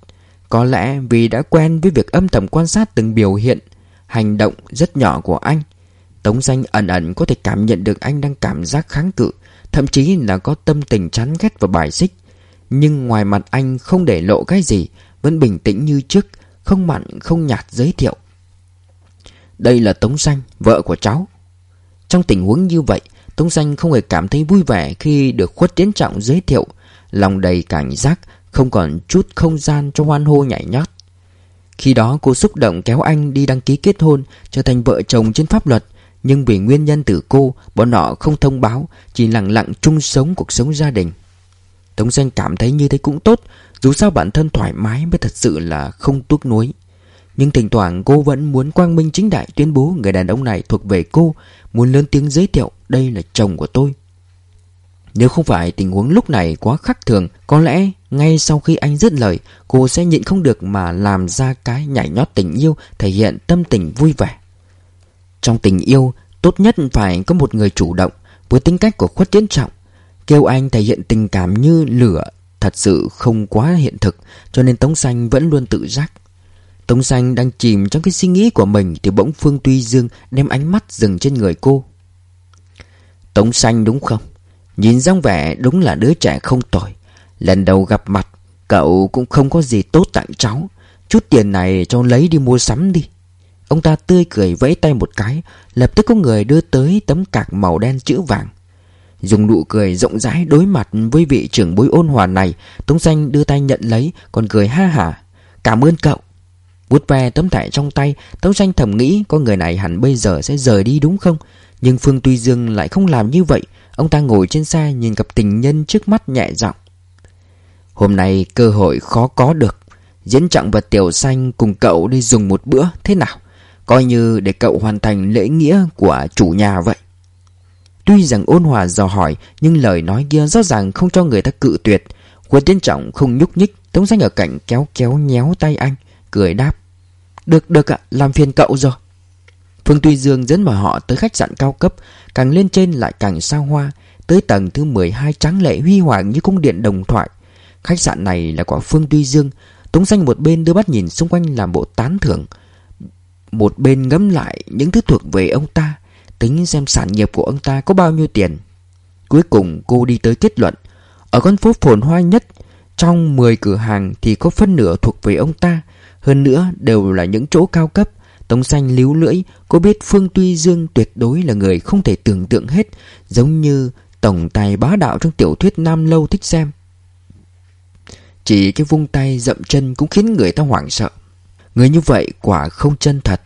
Có lẽ vì đã quen với việc âm thầm quan sát từng biểu hiện, Hành động rất nhỏ của anh, Tống xanh ẩn ẩn có thể cảm nhận được anh đang cảm giác kháng cự, Thậm chí là có tâm tình chán ghét và bài xích. Nhưng ngoài mặt anh không để lộ cái gì, Vẫn bình tĩnh như trước. Không mặn không nhạt giới thiệu. Đây là Tống Xanh, vợ của cháu. Trong tình huống như vậy Tống xanh không hề cảm thấy vui vẻ khi được khuất tiến trọng giới thiệu. Lòng đầy cảnh giác Không còn chút không gian cho hoan hô nhảy nhót. Khi đó cô xúc động kéo anh đi đăng ký kết hôn Trở thành vợ chồng trên pháp luật. Nhưng vì nguyên nhân từ cô Bọn họ không thông báo Chỉ lặng lặng chung sống cuộc sống gia đình. Tống Doanh cảm thấy như thế cũng tốt, Dù sao bản thân thoải mái mới thật sự là không tuốc nuối. Nhưng thỉnh thoảng cô vẫn muốn quang minh chính đại tuyên bố người đàn ông này thuộc về cô, Muốn lớn tiếng giới thiệu đây là chồng của tôi. Nếu không phải tình huống lúc này quá khắc thường, Có lẽ ngay sau khi anh dứt lời, Cô sẽ nhịn không được mà làm ra cái nhảy nhót tình yêu, Thể hiện tâm tình vui vẻ. Trong tình yêu, Tốt nhất phải có một người chủ động, Với tính cách của khuất tiến trọng Kêu anh thể hiện tình cảm như lửa, Thật sự không quá hiện thực, Cho nên Tống Xanh vẫn luôn tự giác. Tống Xanh đang chìm trong cái suy nghĩ của mình Thì bỗng Phương Tuy Dương đem ánh mắt dừng trên người cô. Tống Xanh đúng không? Nhìn dáng vẻ đúng là đứa trẻ không tồi. Lần đầu gặp mặt, Cậu cũng không có gì tốt tặng cháu. Chút tiền này cho lấy đi mua sắm đi. Ông ta tươi cười vẫy tay một cái, Lập tức có người đưa tới tấm cạc màu đen chữ vàng. Dùng nụ cười rộng rãi đối mặt với vị trưởng bối ôn hòa này, Tống xanh đưa tay nhận lấy, Còn cười ha hả. Cảm ơn cậu. Vút ve tấm thẻ trong tay, Tống xanh thầm nghĩ Có người này hẳn bây giờ sẽ rời đi đúng không? Nhưng Phương Tuy Dương lại không làm như vậy. Ông ta ngồi trên xe nhìn cặp tình nhân trước mắt nhẹ giọng. Hôm nay cơ hội khó có được. Diễn trọng và Tiểu Xanh cùng cậu đi dùng một bữa, thế nào? Coi như để cậu hoàn thành lễ nghĩa của chủ nhà vậy. Tuy rằng ôn hòa dò hỏi, Nhưng lời nói kia rõ ràng không cho người ta cự tuyệt. Quân tiến trọng không nhúc nhích, Tống xanh ở cạnh kéo kéo nhéo tay anh, Cười đáp. Được được ạ, làm phiền cậu rồi. Phương Tuy Dương dẫn vào họ tới khách sạn cao cấp, Càng lên trên lại càng sao hoa, Tới tầng thứ 12 trắng lệ huy hoàng như cung điện đồng thoại. Khách sạn này là của Phương Tuy Dương, Tống xanh một bên đưa mắt nhìn xung quanh làm bộ tán thưởng, Một bên ngẫm lại những thứ thuộc về ông ta. Tính xem sản nghiệp của ông ta có bao nhiêu tiền. Cuối cùng cô đi tới kết luận, Ở con phố phồn hoa nhất, Trong 10 cửa hàng thì có phân nửa thuộc về ông ta, Hơn nữa đều là những chỗ cao cấp Tống xanh líu lưỡi, Cô biết Phương Tuy Dương tuyệt đối là người không thể tưởng tượng hết, Giống như tổng tài bá đạo trong tiểu thuyết Nam Lâu thích xem. Chỉ cái vung tay dậm chân cũng khiến người ta hoảng sợ. Người như vậy quả không chân thật.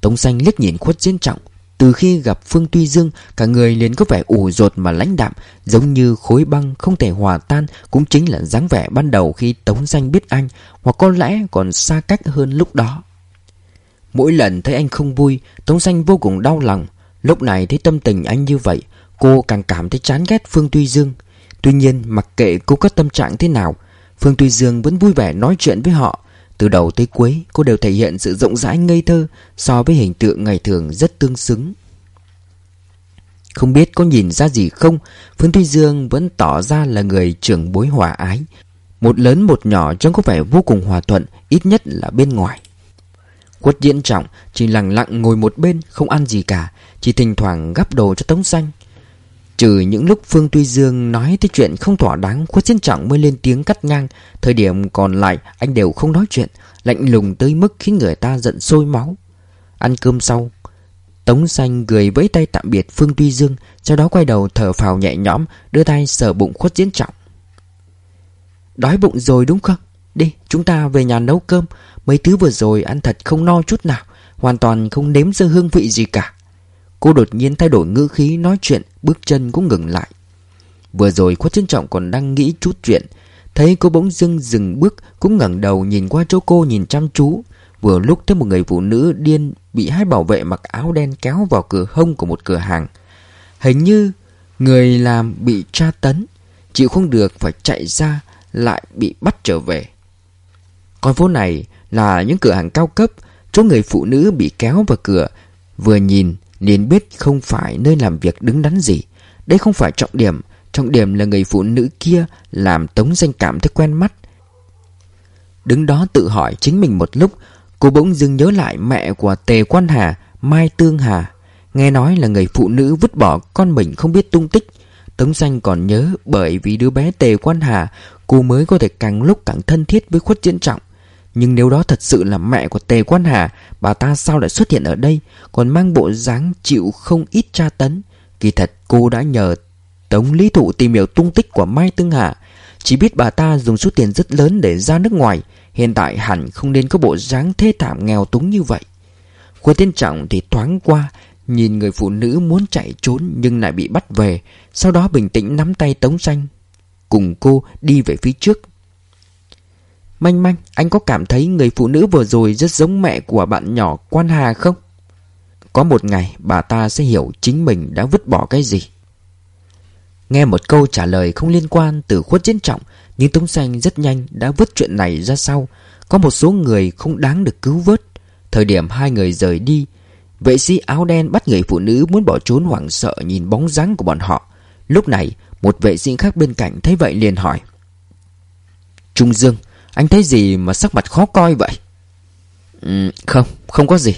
Tống xanh liếc nhìn khuất diễn trọng từ khi gặp Phương Tuy Dương, Cả người liền có vẻ ủ rột mà lãnh đạm, Giống như khối băng không thể hòa tan, Cũng chính là dáng vẻ ban đầu khi Tống Danh biết anh, Hoặc có lẽ còn xa cách hơn lúc đó. Mỗi lần thấy anh không vui, Tống Danh vô cùng đau lòng. Lúc này thấy tâm tình anh như vậy, Cô càng cảm thấy chán ghét Phương Tuy Dương. Tuy nhiên, mặc kệ cô có tâm trạng thế nào, Phương Tuy Dương vẫn vui vẻ nói chuyện với họ từ đầu tới cuối, cô đều thể hiện sự rộng rãi ngây thơ So với hình tượng ngày thường rất tương xứng. Không biết có nhìn ra gì không, Phương Tuy Dương vẫn tỏ ra là người trưởng bối hòa ái. Một lớn một nhỏ trông có vẻ vô cùng hòa thuận, Ít nhất là bên ngoài. Quất diễn trọng, chỉ lặng lặng ngồi một bên, Không ăn gì cả, Chỉ thỉnh thoảng gắp đồ cho Tống Xanh. Trừ những lúc Phương Tuy Dương nói tới chuyện không thỏa đáng, Khuất Chiến Trọng mới lên tiếng cắt ngang. Thời điểm còn lại, anh đều không nói chuyện, Lạnh lùng tới mức khiến người ta giận sôi máu. Ăn cơm sau, Tống xanh cười vẫy tay tạm biệt Phương Tuy Dương, Sau đó quay đầu thở phào nhẹ nhõm, Đưa tay sờ bụng Khuất Chiến Trọng. Đói bụng rồi đúng không? Đi, chúng ta về nhà nấu cơm. Mấy thứ vừa rồi ăn thật không no chút nào, Hoàn toàn không nếm ra hương vị gì cả. Cô đột nhiên thay đổi ngữ khí nói chuyện, Bước chân cũng ngừng lại. Vừa rồi khuất trân trọng còn đang nghĩ chút chuyện. Thấy cô bỗng dưng dừng bước, Cũng ngẩng đầu nhìn qua chỗ cô nhìn chăm chú. Vừa lúc thấy một người phụ nữ điên Bị hai bảo vệ mặc áo đen kéo vào cửa hông của một cửa hàng. Hình như Người làm bị tra tấn. Chịu không được phải chạy ra, Lại bị bắt trở về. Con phố này là những cửa hàng cao cấp. Chỗ người phụ nữ bị kéo vào cửa, Vừa nhìn liền biết không phải nơi làm việc đứng đắn gì. Đây không phải trọng điểm. Trọng điểm là người phụ nữ kia Làm Tống Danh cảm thấy quen mắt. Đứng đó tự hỏi chính mình một lúc, Cô bỗng dưng nhớ lại mẹ của Tề Quan Hà, Mai Tương Hà. Nghe nói là người phụ nữ vứt bỏ con mình không biết tung tích. Tống Danh còn nhớ bởi vì đứa bé Tề Quan Hà, Cô mới có thể càng lúc càng thân thiết với khuất diễn trọng nhưng nếu đó thật sự là mẹ của Tề Quan Hà, Bà ta sao lại xuất hiện ở đây? Còn mang bộ dáng chịu không ít tra tấn. Kỳ thật, cô đã nhờ Tống Lý Thụ tìm hiểu tung tích của Mai Tương Hà Chỉ biết bà ta dùng số tiền rất lớn để ra nước ngoài. Hiện tại hẳn không nên có bộ dáng thê thảm nghèo túng như vậy. Quân tiên trọng thì thoáng qua, Nhìn người phụ nữ muốn chạy trốn nhưng lại bị bắt về. Sau đó bình tĩnh nắm tay Tống Xanh, Cùng cô đi về phía trước. Manh manh, anh có cảm thấy người phụ nữ vừa rồi rất giống mẹ của bạn nhỏ Quan Hà không? Có một ngày bà ta sẽ hiểu chính mình đã vứt bỏ cái gì. Nghe một câu trả lời không liên quan từ khuất chiến trọng Nhưng Tống Xanh rất nhanh đã vứt chuyện này ra sau Có một số người không đáng được cứu vớt Thời điểm hai người rời đi Vệ sĩ áo đen bắt người phụ nữ muốn bỏ trốn hoảng sợ nhìn bóng dáng của bọn họ Lúc này một vệ sĩ khác bên cạnh thấy vậy liền hỏi Trung Dương anh thấy gì mà sắc mặt khó coi vậy? Ừ, Không không có gì.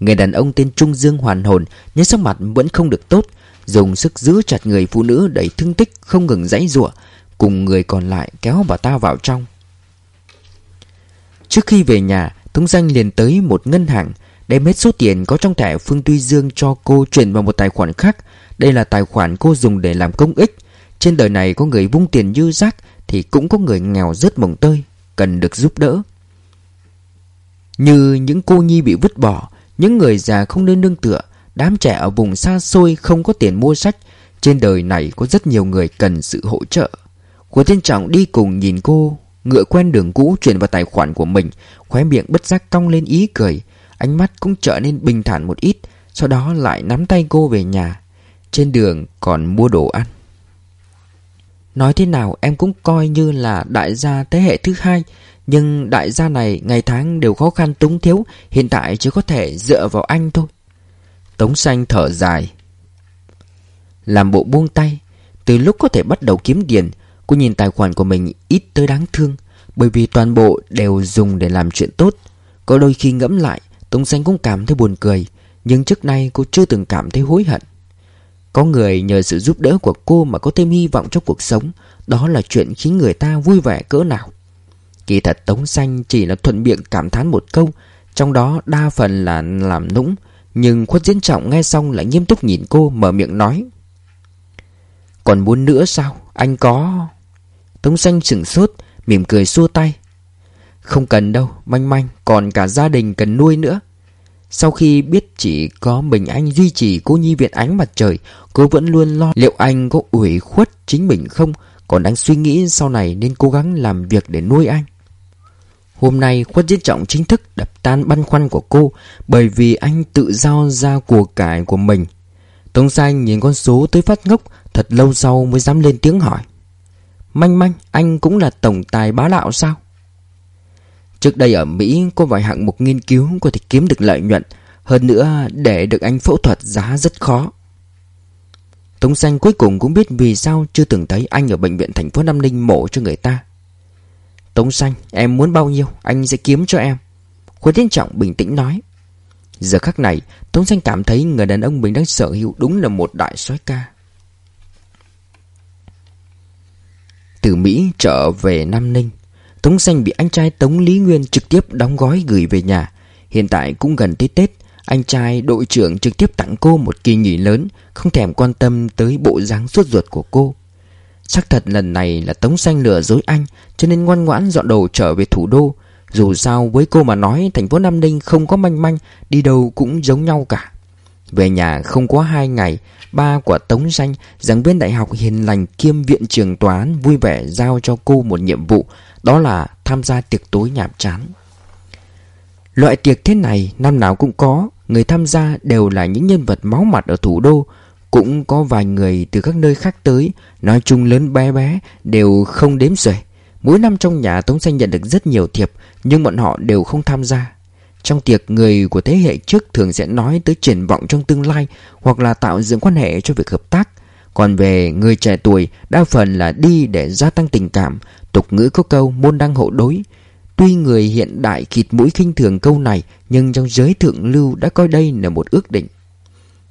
Người đàn ông tên Trung Dương hoàn hồn Nhưng sắc mặt vẫn không được tốt Dùng sức giữ chặt người phụ nữ đầy thương tích Không ngừng giãy giụa Cùng người còn lại kéo bà ta vào trong. Trước khi về nhà Tống Danh liền tới một ngân hàng Đem hết số tiền có trong thẻ Phương Tuy Dương cho cô chuyển vào một tài khoản khác. Đây là tài khoản cô dùng để làm công ích. Trên đời này có người vung tiền như rác Thì cũng có người nghèo rất mồng tơi. Cần được giúp đỡ. Như những cô nhi bị vứt bỏ, Những người già không nên nương tựa, Đám trẻ ở vùng xa xôi không có tiền mua sách, Trên đời này có rất nhiều người cần sự hỗ trợ. Của tiên trọng đi cùng nhìn cô, Ngựa quen đường cũ chuyển vào tài khoản của mình, Khóe miệng bất giác cong lên ý cười, Ánh mắt cũng trở nên bình thản một ít, Sau đó lại nắm tay cô về nhà. Trên đường còn mua đồ ăn. Nói thế nào em cũng coi như là đại gia thế hệ thứ hai, Nhưng đại gia này ngày tháng đều khó khăn túng thiếu, Hiện tại chỉ có thể dựa vào anh thôi. Tống xanh thở dài. Làm bộ buông tay, Từ lúc có thể bắt đầu kiếm tiền, Cô nhìn tài khoản của mình ít tới đáng thương, Bởi vì toàn bộ đều dùng để làm chuyện tốt. Có đôi khi ngẫm lại, Tống xanh cũng cảm thấy buồn cười, Nhưng trước nay cô chưa từng cảm thấy hối hận. Có người nhờ sự giúp đỡ của cô Mà có thêm hy vọng trong cuộc sống. Đó là chuyện khiến người ta vui vẻ cỡ nào. Kỳ thật Tống xanh chỉ là thuận miệng cảm thán một câu, Trong đó đa phần là làm nũng, Nhưng khuất diễn trọng nghe xong lại nghiêm túc nhìn cô, mở miệng nói. Còn muốn nữa sao? Anh có Tống xanh sửng sốt, Mỉm cười xua tay. Không cần đâu, Manh manh, Còn cả gia đình cần nuôi nữa. Sau khi biết chỉ có mình anh duy trì cô nhi viện ánh mặt trời, Cô vẫn luôn lo Liệu anh có ủy khuất chính mình không. Còn đang suy nghĩ sau này nên cố gắng làm việc để nuôi anh. Hôm nay Khuất Diễn Trọng chính thức đập tan băn khoăn của cô Bởi vì anh tự giao ra của cải của mình. Tống Xanh nhìn con số tới phát ngốc, Thật lâu sau mới dám lên tiếng hỏi. Manh manh, anh cũng là tổng tài bá đạo sao? Trước đây ở Mỹ có vài hạng mục nghiên cứu có thể kiếm được lợi nhuận. Hơn nữa, để được anh phẫu thuật giá rất khó. Tống Xanh cuối cùng cũng biết vì sao chưa từng thấy anh ở bệnh viện thành phố Nam Ninh mổ cho người ta. Tống Xanh, em muốn bao nhiêu? Anh sẽ kiếm cho em. Khuất Tiến Trọng bình tĩnh nói. Giờ khắc này, Tống Xanh cảm thấy người đàn ông mình đang sở hữu đúng là một đại soái ca. Từ Mỹ trở về Nam Ninh. Tống Xanh bị anh trai Tống Lý Nguyên trực tiếp đóng gói gửi về nhà. Hiện tại cũng gần tới Tết, Anh trai đội trưởng trực tiếp tặng cô một kỳ nghỉ lớn, Không thèm quan tâm tới bộ dáng suốt ruột của cô. Chắc thật lần này là Tống Xanh lừa dối anh, Cho nên ngoan ngoãn dọn đồ trở về thủ đô. Dù sao với cô mà nói, Thành phố Nam Ninh không có manh manh, Đi đâu cũng giống nhau cả. Về nhà không có hai ngày, Ba của Tống Xanh Giảng viên đại học hiền lành kiêm viện trường toán Vui vẻ giao cho cô một nhiệm vụ đó là tham gia tiệc tối nhảm chán. Loại tiệc thế này, năm nào cũng có. Người tham gia đều là những nhân vật máu mặt ở thủ đô. Cũng có vài người từ các nơi khác tới. Nói chung lớn bé bé, Đều không đếm xuể. Mỗi năm trong nhà Tống Xanh nhận được rất nhiều thiệp, Nhưng bọn họ đều không tham gia. Trong tiệc, người của thế hệ trước Thường sẽ nói tới triển vọng trong tương lai Hoặc là tạo dựng quan hệ cho việc hợp tác. Còn về người trẻ tuổi, Đa phần là đi để gia tăng tình cảm. Tục ngữ có câu môn đăng hộ đối Tuy người hiện đại khịt mũi khinh thường câu này, Nhưng trong giới thượng lưu đã coi đây là một ước định.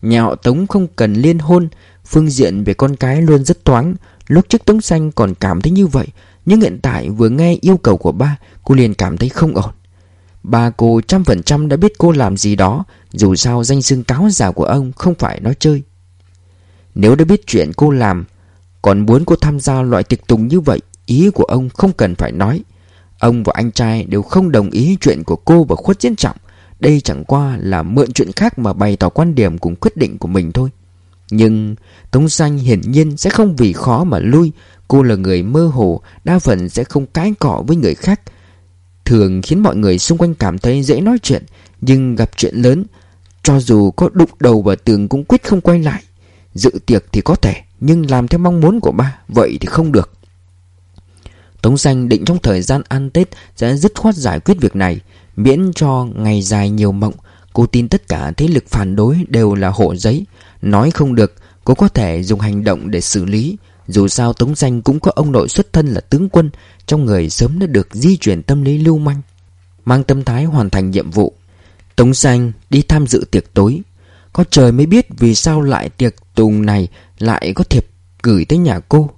Nhà họ Tống không cần liên hôn, Phương diện về con cái luôn rất toán. Lúc trước Tống Xanh còn cảm thấy như vậy, Nhưng hiện tại vừa nghe yêu cầu của ba, Cô liền cảm thấy không ổn. Ba cô trăm phần trăm đã biết cô làm gì đó, Dù sao danh xưng cáo giả của ông Không phải nói chơi. Nếu đã biết chuyện cô làm Còn muốn cô tham gia loại tiệc tùng như vậy Ý của ông không cần phải nói Ông và anh trai đều không đồng ý chuyện của cô và khuất chiến trọng đây chẳng qua là mượn chuyện khác mà bày tỏ quan điểm cùng quyết định của mình thôi. Nhưng Tống Xanh hiển nhiên sẽ không vì khó mà lui. Cô là người mơ hồ, đa phần sẽ không cãi cọ với người khác. Thường khiến mọi người xung quanh cảm thấy dễ nói chuyện, nhưng gặp chuyện lớn, cho dù có đụng đầu vào tường cũng quyết không quay lại. Dự tiệc thì có thể, nhưng làm theo mong muốn của ba, vậy thì không được. Tống Xanh định trong thời gian ăn Tết sẽ dứt khoát giải quyết việc này. Miễn cho ngày dài nhiều mộng Cô tin tất cả thế lực phản đối đều là hộ giấy Nói không được Cô có thể dùng hành động để xử lý Dù sao Tống Danh cũng có ông nội xuất thân là tướng quân Trong người sớm đã được di chuyển tâm lý lưu manh Mang tâm thái hoàn thành nhiệm vụ Tống Danh đi tham dự tiệc tối có trời mới biết vì sao lại tiệc tùng này Lại có thiệp gửi tới nhà cô.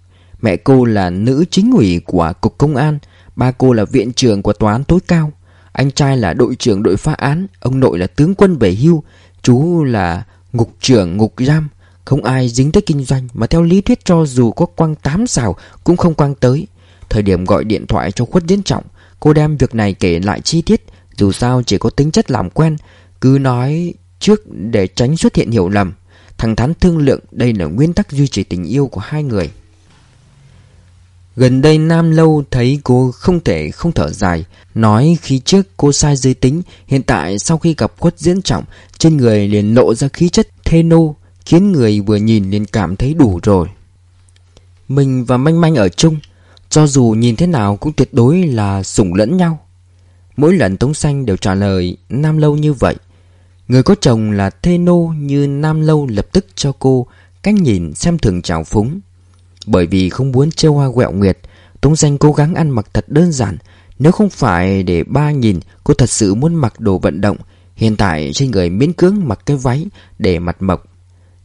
Mẹ cô là nữ chính ủy của Cục Công an, Ba cô là viện trưởng của tòa án tối cao. Anh trai là đội trưởng đội phá án, Ông nội là tướng quân về hưu, Chú là ngục trưởng ngục giam. Không ai dính tới kinh doanh Mà theo lý thuyết cho dù có quăng tám xào Cũng không quăng tới. Thời điểm gọi điện thoại cho khuất diễn trọng, Cô đem việc này kể lại chi tiết. Dù sao chỉ có tính chất làm quen, Cứ nói trước để tránh xuất hiện hiểu lầm, Thẳng thắn thương lượng Đây là nguyên tắc duy trì tình yêu của hai người. Gần đây Nam Lâu thấy cô không thể không thở dài, Nói khi trước cô sai giới tính, Hiện tại sau khi gặp quất diễn trọng, Trên người liền lộ ra khí chất thê nô, Khiến người vừa nhìn liền cảm thấy đủ rồi. Mình và Manh Manh ở chung, Cho dù nhìn thế nào cũng tuyệt đối là sủng lẫn nhau. Mỗi lần Tống Xanh đều trả lời Nam Lâu như vậy Người có chồng là thê nô như Nam Lâu lập tức cho cô Cách nhìn xem thường trào phúng. Bởi vì không muốn trêu hoa quẹo nguyệt, Tống Danh cố gắng ăn mặc thật đơn giản. Nếu không phải để ba nhìn, Cô thật sự muốn mặc đồ vận động. Hiện tại trên người miễn cưỡng mặc cái váy Để mặt mộc.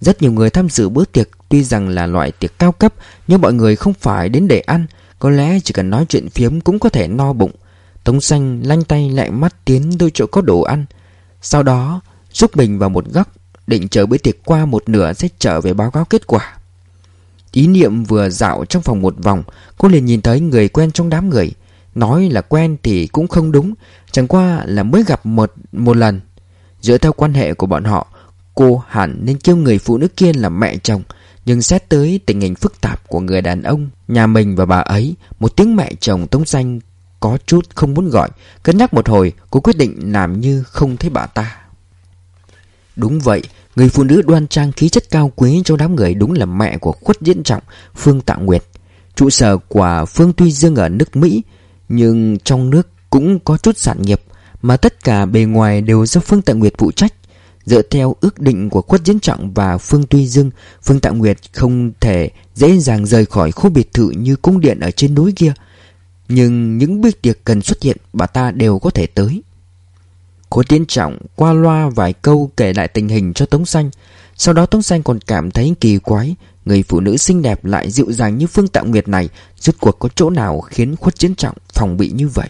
Rất nhiều người tham dự bữa tiệc, Tuy rằng là loại tiệc cao cấp, Nhưng mọi người không phải đến để ăn. Có lẽ chỉ cần nói chuyện phiếm cũng có thể no bụng. Tống Xanh lanh tay lại mắt tiến đôi chỗ có đồ ăn. Sau đó, Giúp mình vào một góc, Định chờ bữa tiệc qua một nửa sẽ trở về báo cáo kết quả. Ý niệm vừa dạo trong phòng một vòng, Cô liền nhìn thấy người quen trong đám người. Nói là quen thì cũng không đúng, Chẳng qua là mới gặp một một lần. Dựa theo quan hệ của bọn họ, Cô hẳn nên kêu người phụ nữ kia là mẹ chồng, Nhưng xét tới tình hình phức tạp của người đàn ông, Nhà mình và bà ấy, Một tiếng mẹ chồng tống danh có chút không muốn gọi. Cân nhắc một hồi, Cô quyết định làm như không thấy bà ta. Đúng vậy, Người phụ nữ đoan trang, khí chất cao quý trong đám người đúng là mẹ của khuất diễn trọng, Phương Tạ Nguyệt. Trụ sở của Phương Tuy Dương ở nước Mỹ, Nhưng trong nước cũng có chút sản nghiệp, Mà tất cả bề ngoài đều do Phương Tạ Nguyệt phụ trách. Dựa theo ước định của Khuất Diễn Trọng và Phương Tuy Dương, Phương Tạ Nguyệt không thể dễ dàng rời khỏi khu biệt thự như cung điện ở trên núi kia. Nhưng những bữa tiệc cần xuất hiện, bà ta đều có thể tới. Cố Tiến Trọng qua loa vài câu kể lại tình hình cho Tống Xanh. Sau đó Tống Xanh còn cảm thấy kỳ quái, Người phụ nữ xinh đẹp lại dịu dàng như Phương Tạo Nguyệt này. Rốt cuộc có chỗ nào khiến khuất chiến trọng phòng bị như vậy?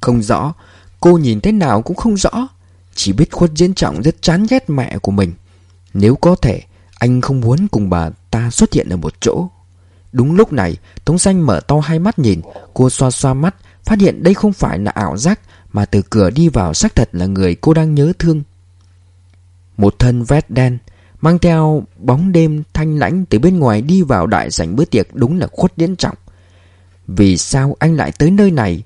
Không rõ, Cô nhìn thế nào cũng không rõ. Chỉ biết khuất chiến trọng rất chán ghét mẹ của mình. Nếu có thể, Anh không muốn cùng bà ta xuất hiện ở một chỗ. Đúng lúc này, Tống Xanh mở to hai mắt nhìn. Cô xoa xoa mắt, Phát hiện đây không phải là ảo giác, Mà từ cửa đi vào xác thật là người cô đang nhớ thương. Một thân vest đen, Mang theo bóng đêm thanh lãnh Từ bên ngoài đi vào đại sảnh bữa tiệc Đúng là khuất điễn trọng. Vì sao anh lại tới nơi này?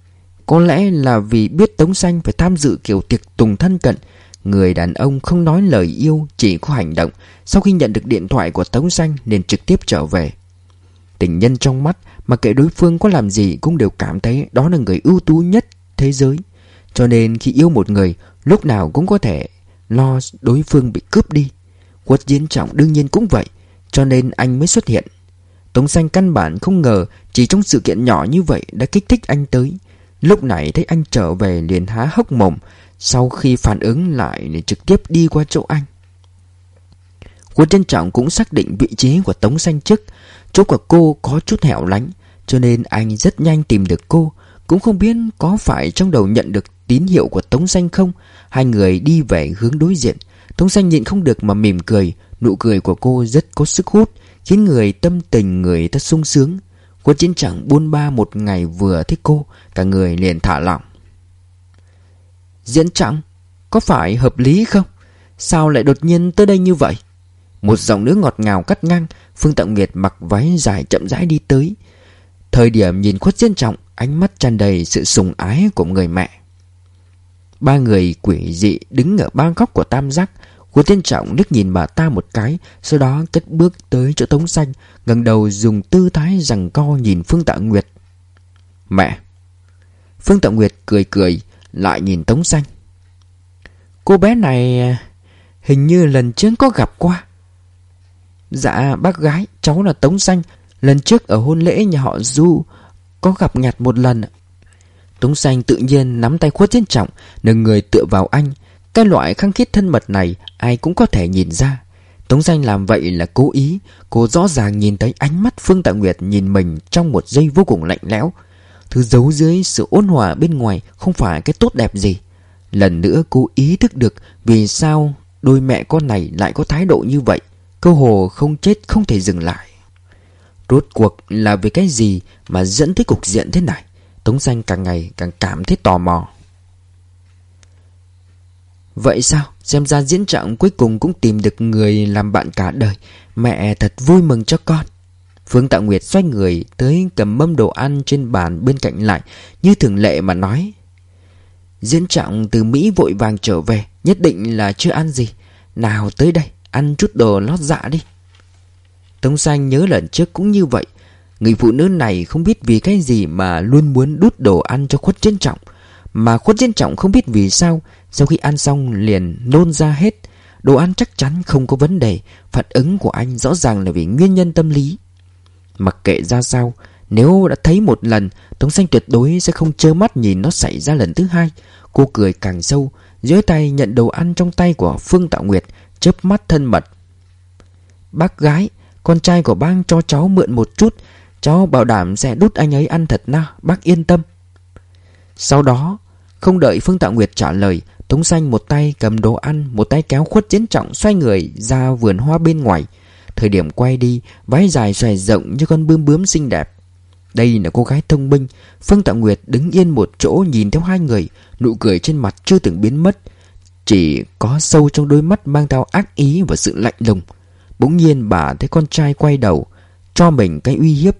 Có lẽ là vì biết Tống Xanh Phải tham dự kiểu tiệc tùng thân cận. Người đàn ông không nói lời yêu, Chỉ có hành động. Sau khi nhận được điện thoại của Tống Xanh, Nên trực tiếp trở về. Tình nhân trong mắt mà kệ đối phương có làm gì cũng đều cảm thấy đó là người ưu tú nhất thế giới. Cho nên khi yêu một người, lúc nào cũng có thể lo đối phương bị cướp đi. Quất diễn trọng đương nhiên cũng vậy, cho nên anh mới xuất hiện. Tống xanh căn bản không ngờ chỉ trong sự kiện nhỏ như vậy đã kích thích anh tới. Lúc này thấy anh trở về liền há hốc mồm, sau khi phản ứng lại thì trực tiếp đi qua chỗ anh. Quân trân trọng cũng xác định vị trí của Tống Xanh trước Chỗ của cô có chút hẻo lánh, Cho nên anh rất nhanh tìm được cô. Cũng không biết có phải trong đầu nhận được tín hiệu của Tống Xanh không, Hai người đi về hướng đối diện. Tống Xanh nhịn không được mà mỉm cười, Nụ cười của cô rất có sức hút, Khiến người tâm tình người ta sung sướng. Quân chiến chẳng buôn ba một ngày vừa thích cô, Cả người liền thả lỏng. Diễn trọng Có phải hợp lý không? Sao lại đột nhiên tới đây như vậy? Một giọng nữ ngọt ngào cắt ngang, Phương Tạng Nguyệt mặc váy dài chậm rãi đi tới. Thời điểm nhìn khuất diên trọng, Ánh mắt tràn đầy sự sùng ái của người mẹ. Ba người quỷ dị đứng ở ba góc của tam giác, Khuất tiên trọng nước nhìn bà ta một cái, Sau đó cất bước tới chỗ Tống Xanh, ngẩng đầu dùng tư thái rằng co nhìn Phương Tạ Nguyệt. Mẹ. Phương Tạ Nguyệt cười cười, Lại nhìn Tống Xanh. Cô bé này à, hình như lần trước có gặp qua. Dạ bác gái, Cháu là Tống Xanh. Lần trước ở hôn lễ nhà họ Du, Có gặp nhặt một lần. Tống Xanh tự nhiên nắm tay khuất trên trọng, Nâng người tựa vào anh. Cái loại khăng khít thân mật này, Ai cũng có thể nhìn ra. Tống Xanh làm vậy là cố ý. Cô rõ ràng nhìn thấy ánh mắt Phương Tạ Nguyệt nhìn mình Trong một giây vô cùng lạnh lẽo. Thứ giấu dưới sự ôn hòa bên ngoài Không phải cái tốt đẹp gì. Lần nữa cô ý thức được Vì sao đôi mẹ con này lại có thái độ như vậy. Câu hồ không chết không thể dừng lại. Rốt cuộc là vì cái gì Mà dẫn tới cục diện thế này? Tống xanh càng ngày càng cảm thấy tò mò. Vậy sao? Xem ra diễn trạng cuối cùng cũng tìm được người làm bạn cả đời. Mẹ thật vui mừng cho con. Phương Tạ Nguyệt xoay người tới cầm mâm đồ ăn trên bàn bên cạnh lại, Như thường lệ mà nói. Diễn trọng từ Mỹ vội vàng trở về, Nhất định là chưa ăn gì. Nào tới đây. Ăn chút đồ lót dạ đi. Tống Xanh nhớ lần trước cũng như vậy. Người phụ nữ này không biết vì cái gì Mà luôn muốn đút đồ ăn cho khuất chiến trọng. Mà khuất chiến trọng không biết vì sao, Sau khi ăn xong liền nôn ra hết. Đồ ăn chắc chắn không có vấn đề, Phản ứng của anh rõ ràng là vì nguyên nhân tâm lý. Mặc kệ ra sao, Nếu đã thấy một lần, Tống xanh tuyệt đối sẽ không trơ mắt nhìn nó xảy ra lần thứ hai. Cô cười càng sâu dưới tay nhận đồ ăn trong tay của Phương Tạo Nguyệt chớp mắt thân mật. Bác gái, Con trai của bác cho cháu mượn một chút. Cháu bảo đảm sẽ đút anh ấy ăn thật na, Bác yên tâm. Sau đó, Không đợi Phương Tạo Nguyệt trả lời, Tống xanh một tay cầm đồ ăn, Một tay kéo khuất chiến trọng xoay người ra vườn hoa bên ngoài. Thời điểm quay đi, Váy dài xòe rộng như con bướm bướm xinh đẹp. Đây là cô gái thông minh. Phương Tạo Nguyệt đứng yên một chỗ nhìn theo hai người. Nụ cười trên mặt chưa từng biến mất. Chỉ có sâu trong đôi mắt mang theo ác ý và sự lạnh lùng. Bỗng nhiên bà thấy con trai quay đầu, Cho mình cái uy hiếp.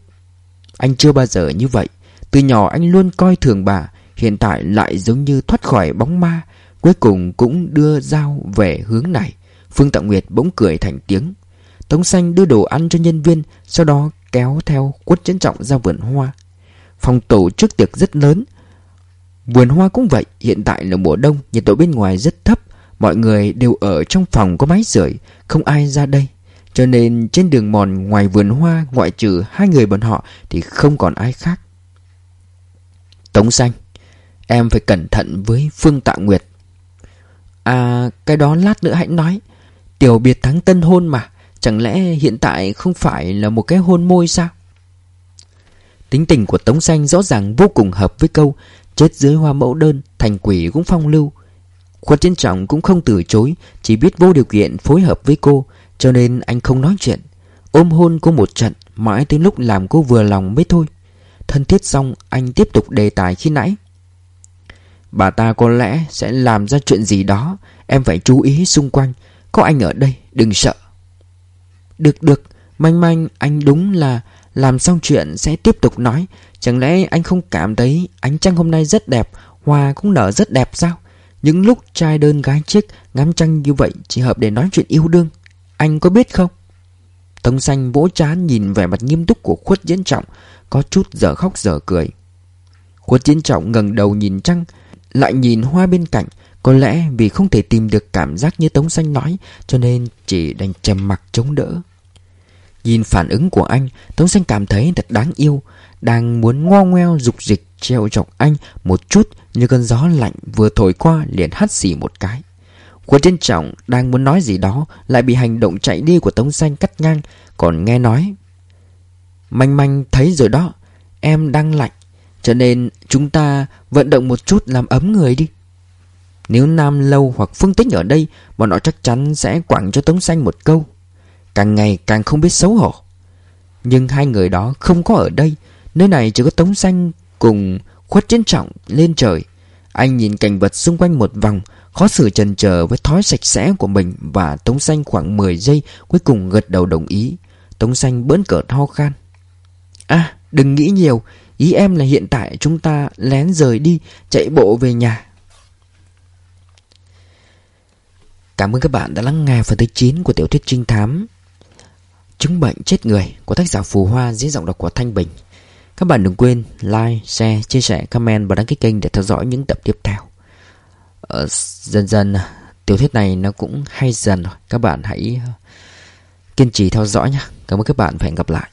Anh chưa bao giờ như vậy. Từ nhỏ anh luôn coi thường bà, Hiện tại lại giống như thoát khỏi bóng ma, Cuối cùng cũng đưa dao về hướng này. Phương Tạ Nguyệt bỗng cười thành tiếng. Tống Xanh đưa đồ ăn cho nhân viên, Sau đó kéo theo quất trân trọng ra vườn hoa. Phòng tổ chức tiệc rất lớn Vườn hoa cũng vậy, Hiện tại là mùa đông, Nhiệt độ bên ngoài rất thấp. Mọi người đều ở trong phòng có máy sưởi Không ai ra đây. Cho nên trên đường mòn ngoài vườn hoa, Ngoại trừ hai người bọn họ, Thì không còn ai khác. Tống xanh, Em phải cẩn thận với Phương Tạ Nguyệt. À cái đó lát nữa hãy nói. Tiểu biệt thắng tân hôn mà, Chẳng lẽ hiện tại không phải là một cái hôn môi sao? Tính tình của Tống Xanh rõ ràng vô cùng hợp với câu Chết dưới hoa mẫu đơn, Thành quỷ cũng phong lưu. Khuất trên Trọng cũng không từ chối, Chỉ biết vô điều kiện phối hợp với cô, Cho nên anh không nói chuyện. Ôm hôn cô một trận, Mãi tới lúc làm cô vừa lòng mới thôi. Thân thiết xong, anh tiếp tục đề tài khi nãy. Bà ta có lẽ sẽ làm ra chuyện gì đó, Em phải chú ý xung quanh. Có anh ở đây, đừng sợ. Được được, Manh manh, anh đúng là làm xong chuyện sẽ tiếp tục nói. Chẳng lẽ anh không cảm thấy ánh trăng hôm nay rất đẹp, Hoa cũng nở rất đẹp sao? Những lúc trai đơn gái chiếc Ngắm trăng như vậy chỉ hợp để nói chuyện yêu đương. Anh có biết không? Tống xanh vỗ chán nhìn vẻ mặt nghiêm túc của khuất diễn trọng, Có chút giờ khóc giờ cười. Khuất diễn trọng ngẩng đầu nhìn trăng, Lại nhìn hoa bên cạnh. Có lẽ vì không thể tìm được cảm giác như Tống Xanh nói, Cho nên chỉ đành trầm mặc chống đỡ. Nhìn phản ứng của anh Tống Xanh cảm thấy thật đáng yêu đang muốn ngo ngoeo dục dịch treo chọc anh một chút như cơn gió lạnh vừa thổi qua liền hắt xì một cái. Quân trên trọng đang muốn nói gì đó lại bị hành động chạy đi của Tống Xanh cắt ngang còn nghe nói. Manh manh thấy rồi đó, em đang lạnh cho nên chúng ta vận động một chút làm ấm người đi. Nếu Nam Lâu hoặc Phương Tích ở đây Bọn họ chắc chắn sẽ quẳng cho Tống Xanh một câu Càng ngày càng không biết xấu hổ. Nhưng hai người đó không có ở đây, Nơi này chỉ có Tống Xanh cùng khuất chiến trọng lên trời. Anh nhìn cảnh vật xung quanh một vòng, Khó xử chần chờ với thói sạch sẽ của mình Và Tống Xanh khoảng 10 giây Cuối cùng gật đầu đồng ý. Tống Xanh bỡn cợt ho khan. À đừng nghĩ nhiều, Ý em là hiện tại chúng ta lén rời đi, Chạy bộ về nhà. Cảm ơn các bạn đã lắng nghe phần thứ 9 của tiểu thuyết trinh thám. Chứng bệnh chết người của tác giả Phù Hoa dưới giọng đọc của Thanh Bình. Các bạn đừng quên like, share, chia sẻ, comment và đăng ký kênh để theo dõi những tập tiếp theo. Ờ, dần dần Tiểu thuyết này nó cũng hay dần rồi. Các bạn hãy kiên trì theo dõi nhé. Cảm ơn các bạn và hẹn gặp lại.